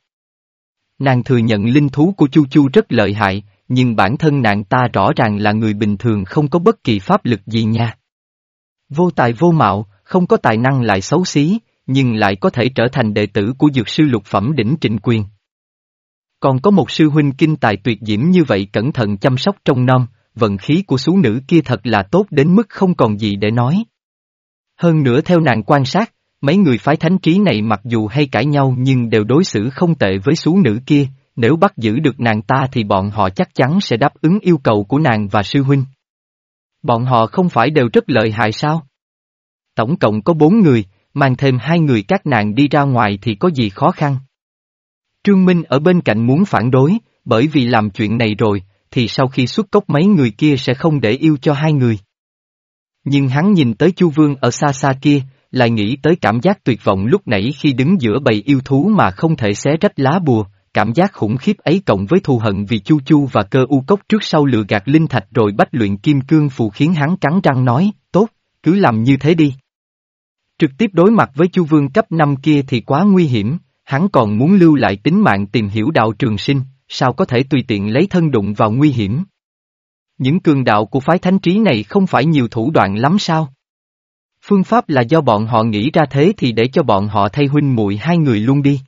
Nàng thừa nhận linh thú của Chu Chu rất lợi hại, nhưng bản thân nàng ta rõ ràng là người bình thường không có bất kỳ pháp lực gì nha. Vô tài vô mạo, không có tài năng lại xấu xí, nhưng lại có thể trở thành đệ tử của dược sư lục phẩm đỉnh trịnh quyền. Còn có một sư huynh kinh tài tuyệt diễm như vậy cẩn thận chăm sóc trong năm, vận khí của số nữ kia thật là tốt đến mức không còn gì để nói. Hơn nữa theo nàng quan sát, mấy người phái thánh trí này mặc dù hay cãi nhau nhưng đều đối xử không tệ với xú nữ kia, nếu bắt giữ được nàng ta thì bọn họ chắc chắn sẽ đáp ứng yêu cầu của nàng và sư huynh. Bọn họ không phải đều rất lợi hại sao? Tổng cộng có bốn người, mang thêm hai người các nàng đi ra ngoài thì có gì khó khăn. Trương Minh ở bên cạnh muốn phản đối, bởi vì làm chuyện này rồi, thì sau khi xuất cốc mấy người kia sẽ không để yêu cho hai người. Nhưng hắn nhìn tới Chu Vương ở xa xa kia, lại nghĩ tới cảm giác tuyệt vọng lúc nãy khi đứng giữa bầy yêu thú mà không thể xé rách lá bùa, cảm giác khủng khiếp ấy cộng với thù hận vì Chu Chu và cơ u cốc trước sau lừa gạt linh thạch rồi bách luyện kim cương phù khiến hắn cắn răng nói, tốt, cứ làm như thế đi. Trực tiếp đối mặt với Chu Vương cấp 5 kia thì quá nguy hiểm, hắn còn muốn lưu lại tính mạng tìm hiểu đạo trường sinh, sao có thể tùy tiện lấy thân đụng vào nguy hiểm. Những cường đạo của phái thánh trí này không phải nhiều thủ đoạn lắm sao? Phương pháp là do bọn họ nghĩ ra thế thì để cho bọn họ thay huynh muội hai người luôn đi.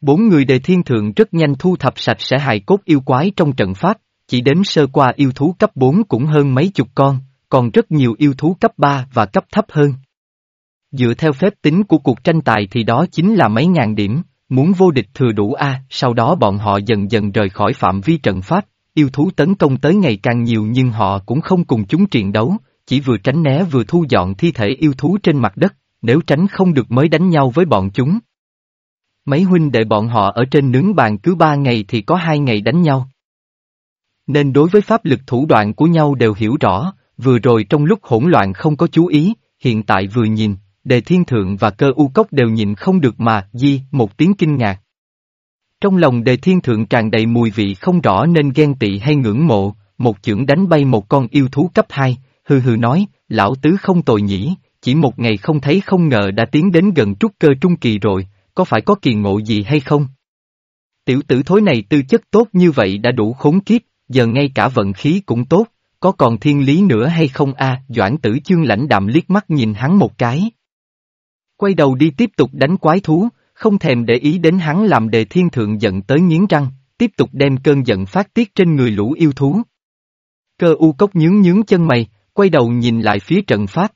Bốn người đề thiên thượng rất nhanh thu thập sạch sẽ hài cốt yêu quái trong trận pháp, chỉ đến sơ qua yêu thú cấp 4 cũng hơn mấy chục con, còn rất nhiều yêu thú cấp 3 và cấp thấp hơn. Dựa theo phép tính của cuộc tranh tài thì đó chính là mấy ngàn điểm, muốn vô địch thừa đủ A, sau đó bọn họ dần dần rời khỏi phạm vi trận pháp, yêu thú tấn công tới ngày càng nhiều nhưng họ cũng không cùng chúng triền đấu, chỉ vừa tránh né vừa thu dọn thi thể yêu thú trên mặt đất, nếu tránh không được mới đánh nhau với bọn chúng. Mấy huynh đệ bọn họ ở trên nướng bàn cứ ba ngày thì có hai ngày đánh nhau. Nên đối với pháp lực thủ đoạn của nhau đều hiểu rõ, vừa rồi trong lúc hỗn loạn không có chú ý, hiện tại vừa nhìn, đề thiên thượng và cơ u cốc đều nhìn không được mà, di, một tiếng kinh ngạc. Trong lòng đề thiên thượng tràn đầy mùi vị không rõ nên ghen tị hay ngưỡng mộ, một chưởng đánh bay một con yêu thú cấp 2, hừ hừ nói, lão tứ không tồi nhỉ, chỉ một ngày không thấy không ngờ đã tiến đến gần trúc cơ trung kỳ rồi, có phải có kỳ ngộ gì hay không? Tiểu tử thối này tư chất tốt như vậy đã đủ khốn kiếp, giờ ngay cả vận khí cũng tốt, có còn thiên lý nữa hay không a? Doãn tử chương lãnh đạm liếc mắt nhìn hắn một cái. Quay đầu đi tiếp tục đánh quái thú, không thèm để ý đến hắn làm đề thiên thượng giận tới nghiến răng, tiếp tục đem cơn giận phát tiết trên người lũ yêu thú. Cơ u cốc nhướng nhướng chân mày, quay đầu nhìn lại phía trận pháp.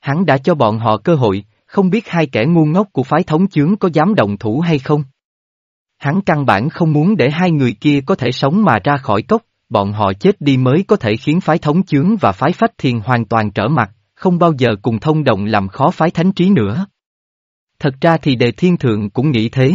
Hắn đã cho bọn họ cơ hội, không biết hai kẻ ngu ngốc của phái thống chướng có dám động thủ hay không. Hắn căn bản không muốn để hai người kia có thể sống mà ra khỏi cốc, bọn họ chết đi mới có thể khiến phái thống chướng và phái phách thiền hoàn toàn trở mặt, không bao giờ cùng thông đồng làm khó phái thánh trí nữa. Thật ra thì đề thiên thượng cũng nghĩ thế.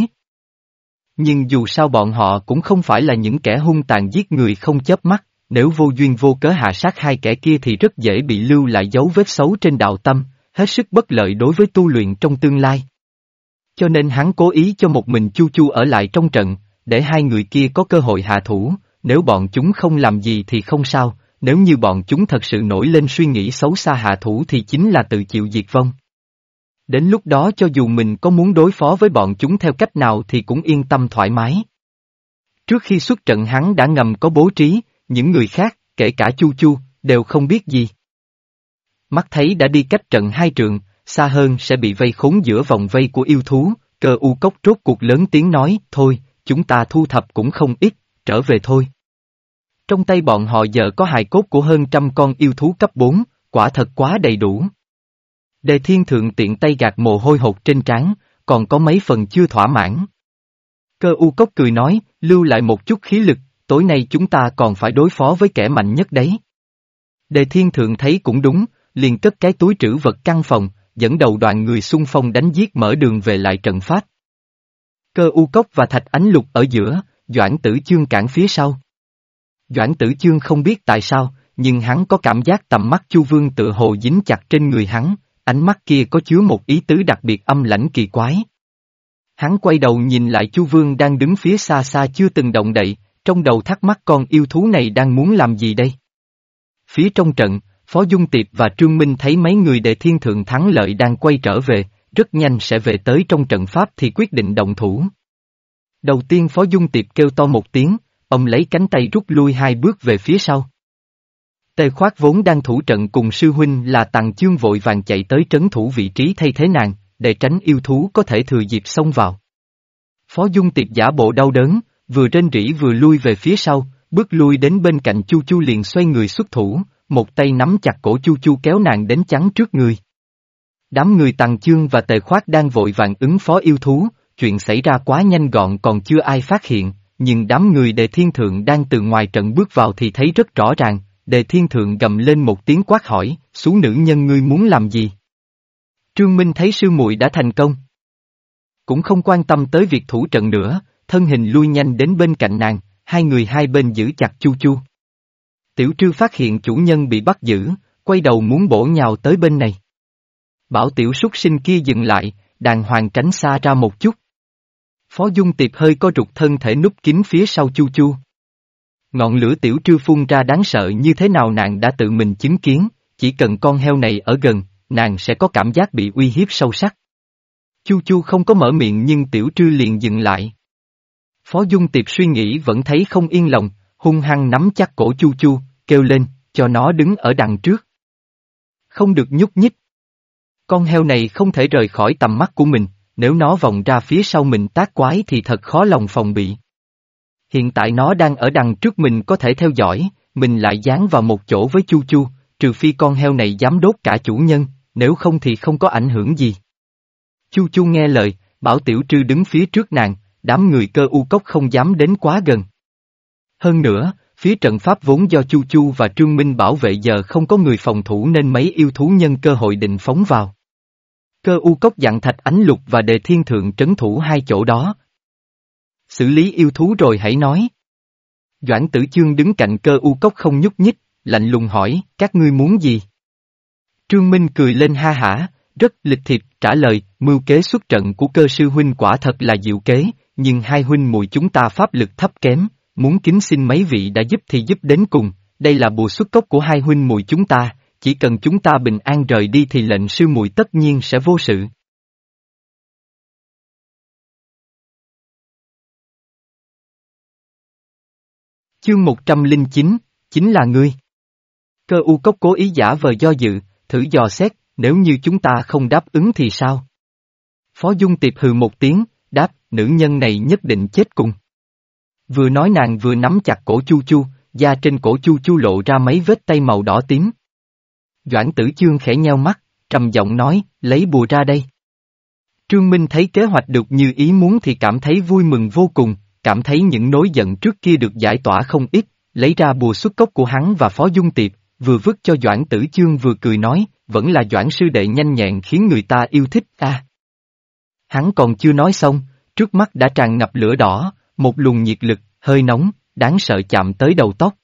Nhưng dù sao bọn họ cũng không phải là những kẻ hung tàn giết người không chớp mắt, nếu vô duyên vô cớ hạ sát hai kẻ kia thì rất dễ bị lưu lại dấu vết xấu trên đạo tâm, hết sức bất lợi đối với tu luyện trong tương lai. Cho nên hắn cố ý cho một mình Chu Chu ở lại trong trận, để hai người kia có cơ hội hạ thủ, nếu bọn chúng không làm gì thì không sao, nếu như bọn chúng thật sự nổi lên suy nghĩ xấu xa hạ thủ thì chính là tự chịu diệt vong. Đến lúc đó cho dù mình có muốn đối phó với bọn chúng theo cách nào thì cũng yên tâm thoải mái. Trước khi xuất trận hắn đã ngầm có bố trí, những người khác, kể cả Chu Chu, đều không biết gì. Mắt thấy đã đi cách trận hai trường, xa hơn sẽ bị vây khốn giữa vòng vây của yêu thú, cơ u cốc rốt cuộc lớn tiếng nói, thôi, chúng ta thu thập cũng không ít, trở về thôi. Trong tay bọn họ giờ có hài cốt của hơn trăm con yêu thú cấp 4, quả thật quá đầy đủ. Đề thiên thượng tiện tay gạt mồ hôi hột trên trán, còn có mấy phần chưa thỏa mãn. Cơ u cốc cười nói, lưu lại một chút khí lực, tối nay chúng ta còn phải đối phó với kẻ mạnh nhất đấy. Đề thiên thượng thấy cũng đúng, liền cất cái túi trữ vật căn phòng, dẫn đầu đoàn người xung phong đánh giết mở đường về lại trận pháp. Cơ u cốc và thạch ánh lục ở giữa, Doãn tử chương cản phía sau. Doãn tử chương không biết tại sao, nhưng hắn có cảm giác tầm mắt Chu Vương tự hồ dính chặt trên người hắn, ánh mắt kia có chứa một ý tứ đặc biệt âm lãnh kỳ quái. Hắn quay đầu nhìn lại Chu Vương đang đứng phía xa xa chưa từng động đậy, trong đầu thắc mắc con yêu thú này đang muốn làm gì đây? Phía trong trận, Phó Dung Tiệp và Trương Minh thấy mấy người đệ thiên thượng thắng lợi đang quay trở về, rất nhanh sẽ về tới trong trận pháp thì quyết định động thủ. Đầu tiên Phó Dung Tiệp kêu to một tiếng, ông lấy cánh tay rút lui hai bước về phía sau. Tề khoát vốn đang thủ trận cùng sư huynh là tàng chương vội vàng chạy tới trấn thủ vị trí thay thế nàng, để tránh yêu thú có thể thừa dịp xông vào. Phó Dung Tiệp giả bộ đau đớn, vừa rên rỉ vừa lui về phía sau, bước lui đến bên cạnh Chu Chu liền xoay người xuất thủ, một tay nắm chặt cổ Chu Chu kéo nàng đến chắn trước người. Đám người tàng Chương và Tề Khoát đang vội vàng ứng phó yêu thú, chuyện xảy ra quá nhanh gọn còn chưa ai phát hiện, nhưng đám người Đề Thiên Thượng đang từ ngoài trận bước vào thì thấy rất rõ ràng, Đề Thiên Thượng gầm lên một tiếng quát hỏi, xuống nữ nhân ngươi muốn làm gì? Trương Minh thấy sư muội đã thành công. Cũng không quan tâm tới việc thủ trận nữa, thân hình lui nhanh đến bên cạnh nàng, hai người hai bên giữ chặt Chu Chu. Tiểu trư phát hiện chủ nhân bị bắt giữ, quay đầu muốn bổ nhào tới bên này. Bảo tiểu súc sinh kia dừng lại, đàng hoàng tránh xa ra một chút. Phó Dung Tiệp hơi có rụt thân thể núp kín phía sau Chu Chu. Ngọn lửa tiểu trư phun ra đáng sợ như thế nào nàng đã tự mình chứng kiến, chỉ cần con heo này ở gần, nàng sẽ có cảm giác bị uy hiếp sâu sắc. Chu Chu không có mở miệng nhưng tiểu trư liền dừng lại. Phó Dung Tiệp suy nghĩ vẫn thấy không yên lòng, hung hăng nắm chắc cổ Chu Chu, kêu lên, cho nó đứng ở đằng trước. Không được nhúc nhích. Con heo này không thể rời khỏi tầm mắt của mình, nếu nó vòng ra phía sau mình tác quái thì thật khó lòng phòng bị. Hiện tại nó đang ở đằng trước mình có thể theo dõi, mình lại dán vào một chỗ với Chu Chu, trừ phi con heo này dám đốt cả chủ nhân, nếu không thì không có ảnh hưởng gì. Chu Chu nghe lời, bảo tiểu trư đứng phía trước nàng, đám người cơ u cốc không dám đến quá gần. Hơn nữa, phía trận pháp vốn do Chu Chu và Trương Minh bảo vệ giờ không có người phòng thủ nên mấy yêu thú nhân cơ hội định phóng vào. Cơ u cốc dặn thạch ánh lục và đề thiên thượng trấn thủ hai chỗ đó. Xử lý yêu thú rồi hãy nói. Doãn tử chương đứng cạnh cơ u cốc không nhúc nhích, lạnh lùng hỏi, các ngươi muốn gì? Trương Minh cười lên ha hả, rất lịch thiệp, trả lời, mưu kế xuất trận của cơ sư huynh quả thật là diệu kế, nhưng hai huynh mùi chúng ta pháp lực thấp kém, muốn kính xin mấy vị đã giúp thì giúp đến cùng, đây là bùa xuất cốc của hai huynh mùi chúng ta, chỉ cần chúng ta bình an rời đi thì lệnh sư mùi tất nhiên sẽ vô sự. Chương 109, chính là ngươi. Cơ u cốc cố ý giả vờ do dự, thử dò xét, nếu như chúng ta không đáp ứng thì sao? Phó Dung Tiệp hừ một tiếng, đáp, nữ nhân này nhất định chết cùng. Vừa nói nàng vừa nắm chặt cổ Chu Chu, da trên cổ Chu Chu lộ ra mấy vết tay màu đỏ tím. Doãn tử chương khẽ nheo mắt, trầm giọng nói, lấy bùa ra đây. Trương Minh thấy kế hoạch được như ý muốn thì cảm thấy vui mừng vô cùng, cảm thấy những nỗi giận trước kia được giải tỏa không ít, lấy ra bùa xuất cốc của hắn và Phó Dung Tiệp, vừa vứt cho Doãn Tử Chương vừa cười nói, vẫn là Doãn sư đệ nhanh nhẹn khiến người ta yêu thích ta. Hắn còn chưa nói xong, trước mắt đã tràn ngập lửa đỏ, một luồng nhiệt lực, hơi nóng, đáng sợ chạm tới đầu tóc.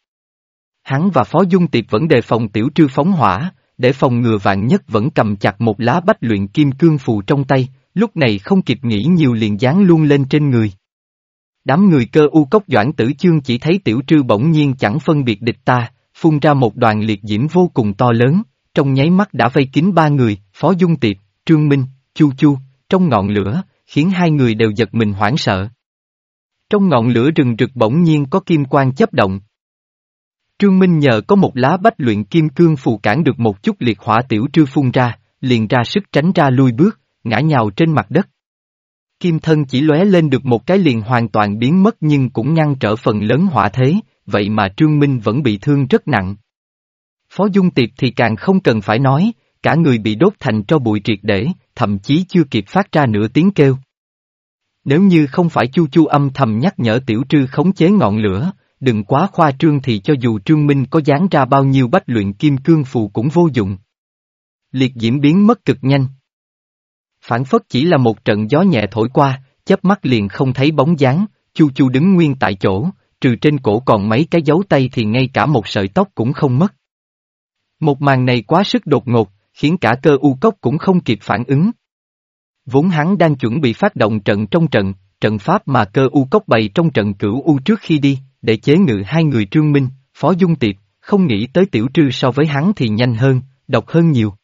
Hắn và Phó Dung Tiệp vẫn đề phòng tiểu trư phóng hỏa, để phòng ngừa vạn nhất vẫn cầm chặt một lá bách luyện kim cương phù trong tay, lúc này không kịp nghĩ nhiều liền dán luôn lên trên người. Đám người cơ u cốc doãn tử chương chỉ thấy tiểu trư bỗng nhiên chẳng phân biệt địch ta, phun ra một đoàn liệt diễm vô cùng to lớn, trong nháy mắt đã vây kín ba người, Phó Dung Tiệp, Trương Minh, Chu Chu, trong ngọn lửa, khiến hai người đều giật mình hoảng sợ. Trong ngọn lửa rừng rực bỗng nhiên có kim quang chấp động. Trương Minh nhờ có một lá bách luyện kim cương phù cản được một chút liệt hỏa tiểu trư phun ra, liền ra sức tránh ra lui bước, ngã nhào trên mặt đất. Kim thân chỉ lóe lên được một cái liền hoàn toàn biến mất nhưng cũng ngăn trở phần lớn hỏa thế, vậy mà Trương Minh vẫn bị thương rất nặng. Phó Dung Tiệp thì càng không cần phải nói, cả người bị đốt thành cho bụi triệt để, thậm chí chưa kịp phát ra nửa tiếng kêu. Nếu như không phải Chu Chu âm thầm nhắc nhở tiểu trư khống chế ngọn lửa, đừng quá khoa trương thì cho dù Trương Minh có dán ra bao nhiêu bách luyện kim cương phù cũng vô dụng. Liệt diễm biến mất cực nhanh. Phản phất chỉ là một trận gió nhẹ thổi qua, chớp mắt liền không thấy bóng dáng, Chu Chu đứng nguyên tại chỗ, trừ trên cổ còn mấy cái dấu tay thì ngay cả một sợi tóc cũng không mất. Một màn này quá sức đột ngột, khiến cả cơ u cốc cũng không kịp phản ứng. Vốn hắn đang chuẩn bị phát động trận trong trận, trận pháp mà cơ u cốc bày trong trận cửu u trước khi đi, để chế ngự hai người trương minh, phó dung tiệp, không nghĩ tới tiểu trư so với hắn thì nhanh hơn, độc hơn nhiều.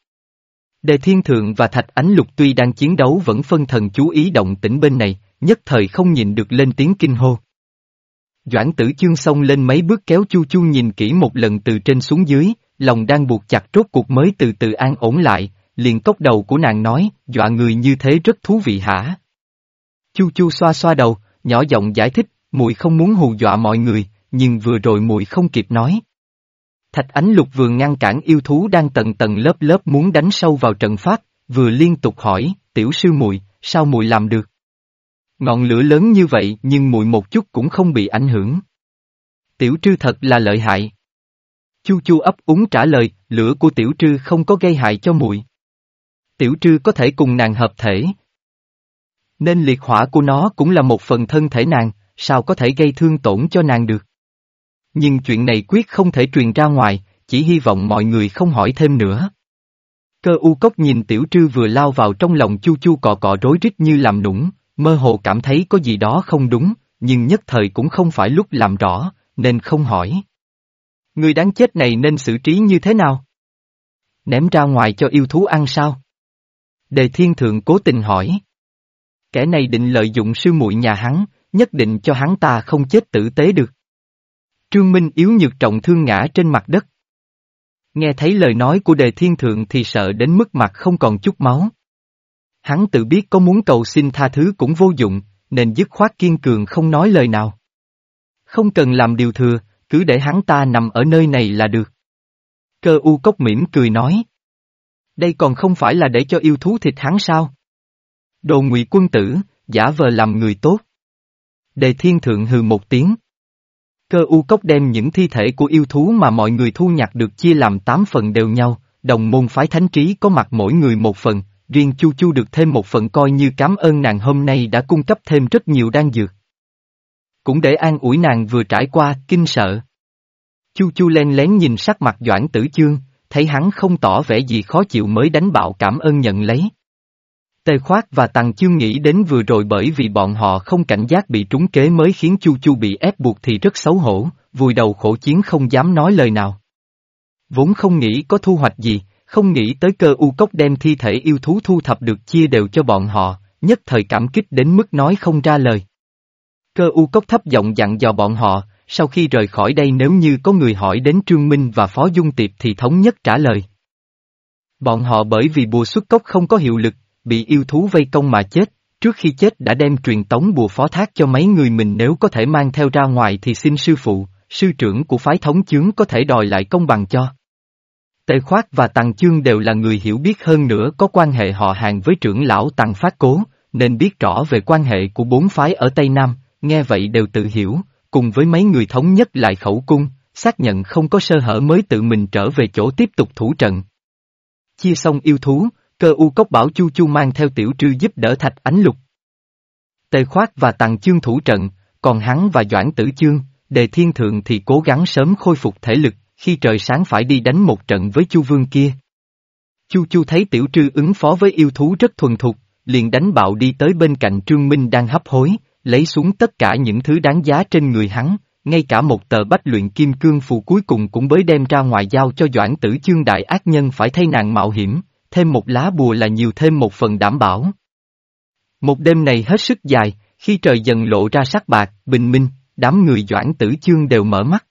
Đề Thiên Thượng và Thạch Ánh Lục tuy đang chiến đấu vẫn phân thần chú ý động tĩnh bên này, nhất thời không nhìn được lên tiếng kinh hô. Doãn tử chương xông lên mấy bước kéo Chu Chu nhìn kỹ một lần từ trên xuống dưới, lòng đang buộc chặt rốt cuộc mới từ từ an ổn lại, liền cốc đầu của nàng nói, dọa người như thế rất thú vị hả? Chu Chu xoa xoa đầu, nhỏ giọng giải thích, muội không muốn hù dọa mọi người, nhưng vừa rồi muội không kịp nói. Thạch Ánh Lục vừa ngăn cản yêu thú đang tầng tầng lớp lớp muốn đánh sâu vào trận pháp, vừa liên tục hỏi, tiểu sư muội, sao muội làm được? Ngọn lửa lớn như vậy nhưng muội một chút cũng không bị ảnh hưởng. Tiểu trư thật là lợi hại. Chu chu ấp úng trả lời, lửa của tiểu trư không có gây hại cho muội. Tiểu trư có thể cùng nàng hợp thể. Nên liệt hỏa của nó cũng là một phần thân thể nàng, sao có thể gây thương tổn cho nàng được. Nhưng chuyện này quyết không thể truyền ra ngoài, chỉ hy vọng mọi người không hỏi thêm nữa. Cơ u cốc nhìn tiểu trư vừa lao vào trong lòng chu chu cọ cọ rối rít như làm nũng, mơ hồ cảm thấy có gì đó không đúng, nhưng nhất thời cũng không phải lúc làm rõ, nên không hỏi. Người đáng chết này nên xử trí như thế nào? Ném ra ngoài cho yêu thú ăn sao? Đề thiên thượng cố tình hỏi. Kẻ này định lợi dụng sư muội nhà hắn, nhất định cho hắn ta không chết tử tế được. Trương Minh yếu nhược trọng thương ngã trên mặt đất. Nghe thấy lời nói của đề thiên thượng thì sợ đến mức mặt không còn chút máu. Hắn tự biết có muốn cầu xin tha thứ cũng vô dụng, nên dứt khoát kiên cường không nói lời nào. Không cần làm điều thừa, cứ để hắn ta nằm ở nơi này là được. Cơ u cốc mỉm cười nói. Đây còn không phải là để cho yêu thú thịt hắn sao? Đồ ngụy quân tử, giả vờ làm người tốt. Đề thiên thượng hừ một tiếng. Cơ u cốc đem những thi thể của yêu thú mà mọi người thu nhặt được chia làm tám phần đều nhau, đồng môn phái thánh trí có mặt mỗi người một phần, riêng Chu Chu được thêm một phần coi như cảm ơn nàng hôm nay đã cung cấp thêm rất nhiều đan dược. Cũng để an ủi nàng vừa trải qua, kinh sợ. Chu Chu len lén nhìn sắc mặt Doãn Tử Chương, thấy hắn không tỏ vẻ gì khó chịu mới đánh bạo cảm ơn nhận lấy. Tề khoát và Tăng Chương nghĩ đến vừa rồi bởi vì bọn họ không cảnh giác bị trúng kế mới khiến Chu Chu bị ép buộc thì rất xấu hổ, vùi đầu khổ chiến không dám nói lời nào. Vốn không nghĩ có thu hoạch gì, không nghĩ tới cơ u cốc đem thi thể yêu thú thu thập được chia đều cho bọn họ, nhất thời cảm kích đến mức nói không ra lời. Cơ u cốc thấp giọng dặn dò bọn họ, sau khi rời khỏi đây nếu như có người hỏi đến Trương Minh và Phó Dung Tiệp thì thống nhất trả lời. Bọn họ bởi vì bùa xuất cốc không có hiệu lực, bị yêu thú vây công mà chết, trước khi chết đã đem truyền tống bùa phó thác cho mấy người mình nếu có thể mang theo ra ngoài thì xin sư phụ, sư trưởng của phái thống chướng có thể đòi lại công bằng cho. Tề Khoát và tàng Chương đều là người hiểu biết hơn nữa có quan hệ họ hàng với trưởng lão tàng Phát Cố, nên biết rõ về quan hệ của bốn phái ở Tây Nam, nghe vậy đều tự hiểu, cùng với mấy người thống nhất lại khẩu cung, xác nhận không có sơ hở mới tự mình trở về chỗ tiếp tục thủ trận. Chia xong yêu thú, cơ u cốc bảo Chu Chu mang theo tiểu trư giúp đỡ thạch ánh lục. Tề Khoát và tàng Chương thủ trận, còn hắn và Doãn Tử Chương, Đề Thiên Thượng thì cố gắng sớm khôi phục thể lực, khi trời sáng phải đi đánh một trận với Chu Vương kia. Chu Chu thấy tiểu trư ứng phó với yêu thú rất thuần thục, liền đánh bạo đi tới bên cạnh Trương Minh đang hấp hối, lấy xuống tất cả những thứ đáng giá trên người hắn, ngay cả một tờ bách luyện kim cương phù cuối cùng cũng mới đem ra ngoài giao cho Doãn Tử Chương đại ác nhân phải thay nàng mạo hiểm, thêm một lá bùa là nhiều thêm một phần đảm bảo. Một đêm này hết sức dài, khi trời dần lộ ra sắc bạc, bình minh, đám người Doãn Tử Chương đều mở mắt.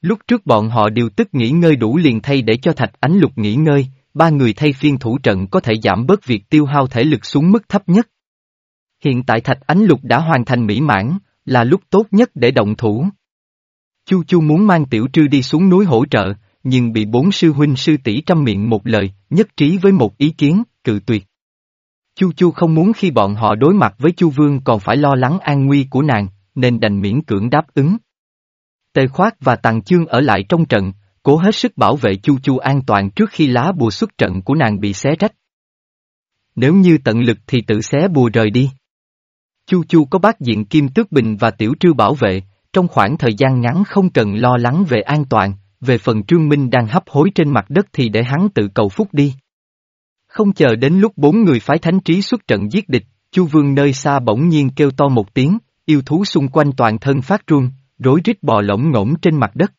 Lúc trước bọn họ đều tức nghỉ ngơi đủ liền thay để cho Thạch Ánh Lục nghỉ ngơi, ba người thay phiên thủ trận có thể giảm bớt việc tiêu hao thể lực xuống mức thấp nhất. Hiện tại Thạch Ánh Lục đã hoàn thành mỹ mãn, là lúc tốt nhất để động thủ. Chu Chu muốn mang Tiểu Trư đi xuống núi hỗ trợ, nhưng bị bốn sư huynh sư tỷ trăm miệng một lời, nhất trí với một ý kiến, cự tuyệt. Chu Chu không muốn khi bọn họ đối mặt với Chu Vương còn phải lo lắng an nguy của nàng, nên đành miễn cưỡng đáp ứng. Tề Khoát và tàng Chương ở lại trong trận, cố hết sức bảo vệ Chu Chu an toàn trước khi lá bùa xuất trận của nàng bị xé rách. Nếu như tận lực thì tự xé bùa rời đi. Chu Chu có bác diện Kim Tước Bình và Tiểu Trư bảo vệ, trong khoảng thời gian ngắn không cần lo lắng về an toàn, về phần Trương Minh đang hấp hối trên mặt đất thì để hắn tự cầu phúc đi. Không chờ đến lúc bốn người phái thánh trí xuất trận giết địch, Chu Vương nơi xa bỗng nhiên kêu to một tiếng, yêu thú xung quanh toàn thân phát run, rối rít bò lỏng ngỗng trên mặt đất.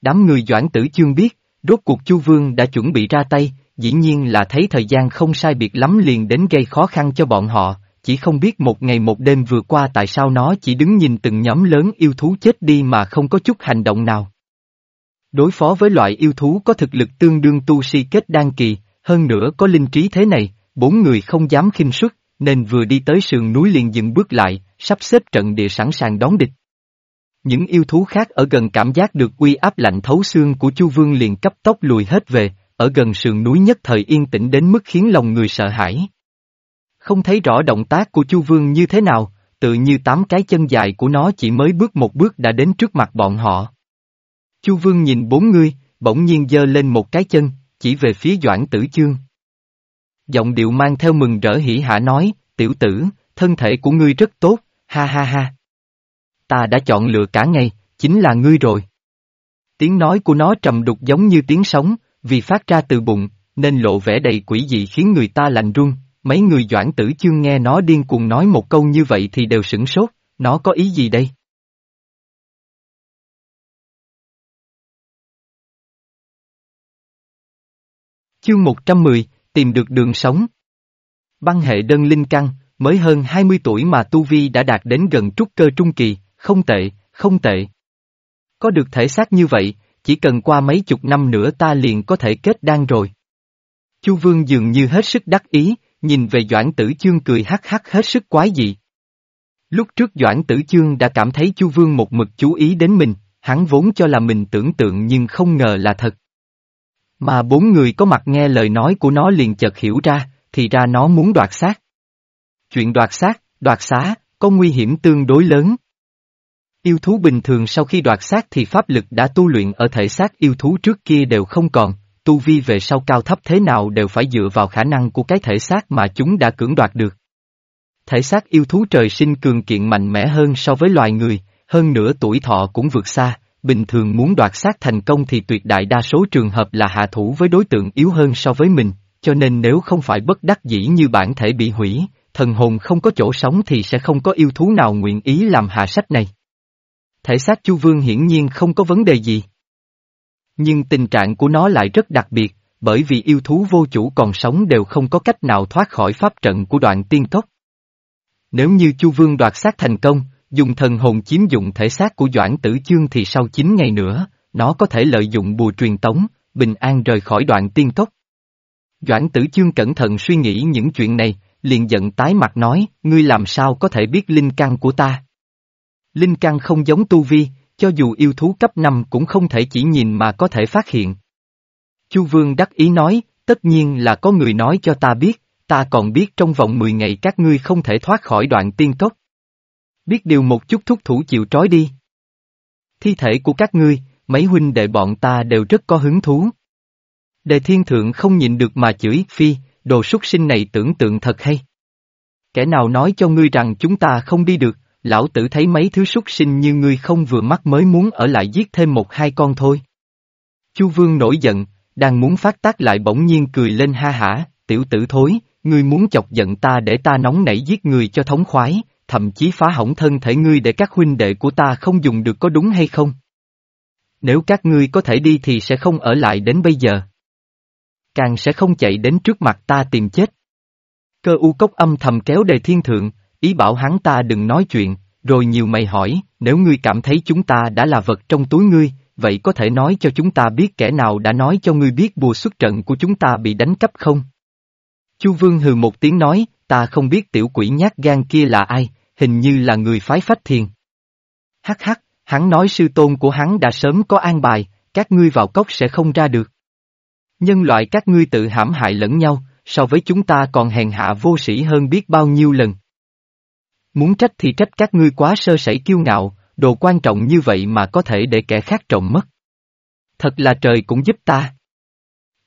Đám người Doãn Tử Chương biết, rốt cuộc Chu Vương đã chuẩn bị ra tay, dĩ nhiên là thấy thời gian không sai biệt lắm liền đến gây khó khăn cho bọn họ, chỉ không biết một ngày một đêm vừa qua tại sao nó chỉ đứng nhìn từng nhóm lớn yêu thú chết đi mà không có chút hành động nào. Đối phó với loại yêu thú có thực lực tương đương tu si kết đan kỳ, hơn nữa có linh trí thế này, bốn người không dám khinh suất, nên vừa đi tới sườn núi liền dừng bước lại, sắp xếp trận địa sẵn sàng đón địch. Những yêu thú khác ở gần cảm giác được uy áp lạnh thấu xương của Chu Vương liền cấp tốc lùi hết về, ở gần sườn núi nhất thời yên tĩnh đến mức khiến lòng người sợ hãi. Không thấy rõ động tác của Chu Vương như thế nào, tự như tám cái chân dài của nó chỉ mới bước một bước đã đến trước mặt bọn họ. Chu Vương nhìn bốn người, bỗng nhiên giơ lên một cái chân, chỉ về phía Doãn Tử Chương. Giọng điệu mang theo mừng rỡ hỉ hả nói, tiểu tử, thân thể của ngươi rất tốt, ha ha ha. Ta đã chọn lựa cả ngày, chính là ngươi rồi. Tiếng nói của nó trầm đục giống như tiếng sóng, vì phát ra từ bụng, nên lộ vẻ đầy quỷ dị khiến người ta lạnh run. Mấy người doãn tử chương nghe nó điên cuồng nói một câu như vậy thì đều sửng sốt, nó có ý gì đây? Chương 110, tìm được đường sống. Băng hệ đơn linh căn, mới hơn 20 tuổi mà Tu Vi đã đạt đến gần trúc cơ trung kỳ, không tệ, không tệ. Có được thể xác như vậy, chỉ cần qua mấy chục năm nữa ta liền có thể kết đan rồi. Chu Vương dường như hết sức đắc ý, nhìn về Doãn Tử Chương cười hắc hắc hết sức quái dị. Lúc trước Doãn Tử Chương đã cảm thấy Chu Vương một mực chú ý đến mình, hắn vốn cho là mình tưởng tượng nhưng không ngờ là thật. Mà bốn người có mặt nghe lời nói của nó liền chợt hiểu ra, thì ra nó muốn đoạt xác. Chuyện đoạt xác, đoạt xá, có nguy hiểm tương đối lớn. Yêu thú bình thường sau khi đoạt xác thì pháp lực đã tu luyện ở thể xác yêu thú trước kia đều không còn, tu vi về sau cao thấp thế nào đều phải dựa vào khả năng của cái thể xác mà chúng đã cưỡng đoạt được. Thể xác yêu thú trời sinh cường kiện mạnh mẽ hơn so với loài người, hơn nữa tuổi thọ cũng vượt xa, bình thường muốn đoạt xác thành công thì tuyệt đại đa số trường hợp là hạ thủ với đối tượng yếu hơn so với mình, cho nên nếu không phải bất đắc dĩ như bản thể bị hủy, thần hồn không có chỗ sống thì sẽ không có yêu thú nào nguyện ý làm hạ sách này. Thể xác Chu Vương hiển nhiên không có vấn đề gì. Nhưng tình trạng của nó lại rất đặc biệt, bởi vì yêu thú vô chủ còn sống đều không có cách nào thoát khỏi pháp trận của đoạn tiên cốc. Nếu như Chu Vương đoạt xác thành công, dùng thần hồn chiếm dụng thể xác của Doãn Tử Chương thì sau 9 ngày nữa, nó có thể lợi dụng bùa truyền tống, bình an rời khỏi đoạn tiên cốc. Doãn Tử Chương cẩn thận suy nghĩ những chuyện này, liền giận tái mặt nói, ngươi làm sao có thể biết linh căn của ta? Linh căn không giống tu vi, cho dù yêu thú cấp 5 cũng không thể chỉ nhìn mà có thể phát hiện. Chu Vương đắc ý nói, tất nhiên là có người nói cho ta biết, ta còn biết trong vòng 10 ngày các ngươi không thể thoát khỏi đoạn tiên cốc. Biết điều một chút thúc thủ chịu trói đi. Thi thể của các ngươi, mấy huynh đệ bọn ta đều rất có hứng thú. Đề thiên thượng không nhịn được mà chửi, phi, đồ súc sinh này tưởng tượng thật hay. Kẻ nào nói cho ngươi rằng chúng ta không đi được, lão tử thấy mấy thứ súc sinh như ngươi không vừa mắt mới muốn ở lại giết thêm một hai con thôi. Chu Vương nổi giận, đang muốn phát tác lại bỗng nhiên cười lên ha hả, tiểu tử thối, ngươi muốn chọc giận ta để ta nóng nảy giết người cho thống khoái, thậm chí phá hỏng thân thể ngươi để các huynh đệ của ta không dùng được có đúng hay không? Nếu các ngươi có thể đi thì sẽ không ở lại đến bây giờ. Càng sẽ không chạy đến trước mặt ta tìm chết. Cơ u cốc âm thầm kéo đề thiên thượng, ý bảo hắn ta đừng nói chuyện, rồi nhiều mày hỏi, nếu ngươi cảm thấy chúng ta đã là vật trong túi ngươi, vậy có thể nói cho chúng ta biết kẻ nào đã nói cho ngươi biết bùa xuất trận của chúng ta bị đánh cắp không? Chu Vương hừ một tiếng nói, ta không biết tiểu quỷ nhát gan kia là ai, hình như là người phái phách thiền. Hắc hắc, hắn nói sư tôn của hắn đã sớm có an bài, các ngươi vào cốc sẽ không ra được. Nhân loại các ngươi tự hãm hại lẫn nhau, so với chúng ta còn hèn hạ vô sĩ hơn biết bao nhiêu lần. Muốn trách thì trách các ngươi quá sơ sẩy kiêu ngạo, đồ quan trọng như vậy mà có thể để kẻ khác trộm mất. Thật là trời cũng giúp ta.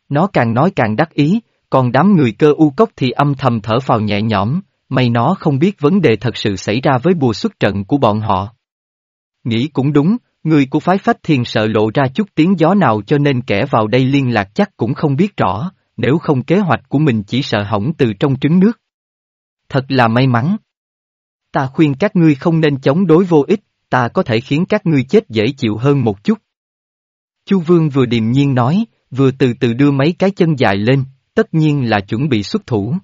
Nó càng nói càng đắc ý, còn đám người cơ u cốc thì âm thầm thở phào nhẹ nhõm, may nó không biết vấn đề thật sự xảy ra với bùa xuất trận của bọn họ. Nghĩ cũng đúng, người của phái phách thiền sợ lộ ra chút tiếng gió nào cho nên kẻ vào đây liên lạc chắc cũng không biết rõ, nếu không kế hoạch của mình chỉ sợ hỏng từ trong trứng nước. Thật là may mắn. Ta khuyên các ngươi không nên chống đối vô ích, ta có thể khiến các ngươi chết dễ chịu hơn một chút. Chu Vương vừa điềm nhiên nói, vừa từ từ đưa mấy cái chân dài lên, tất nhiên là chuẩn bị xuất thủ.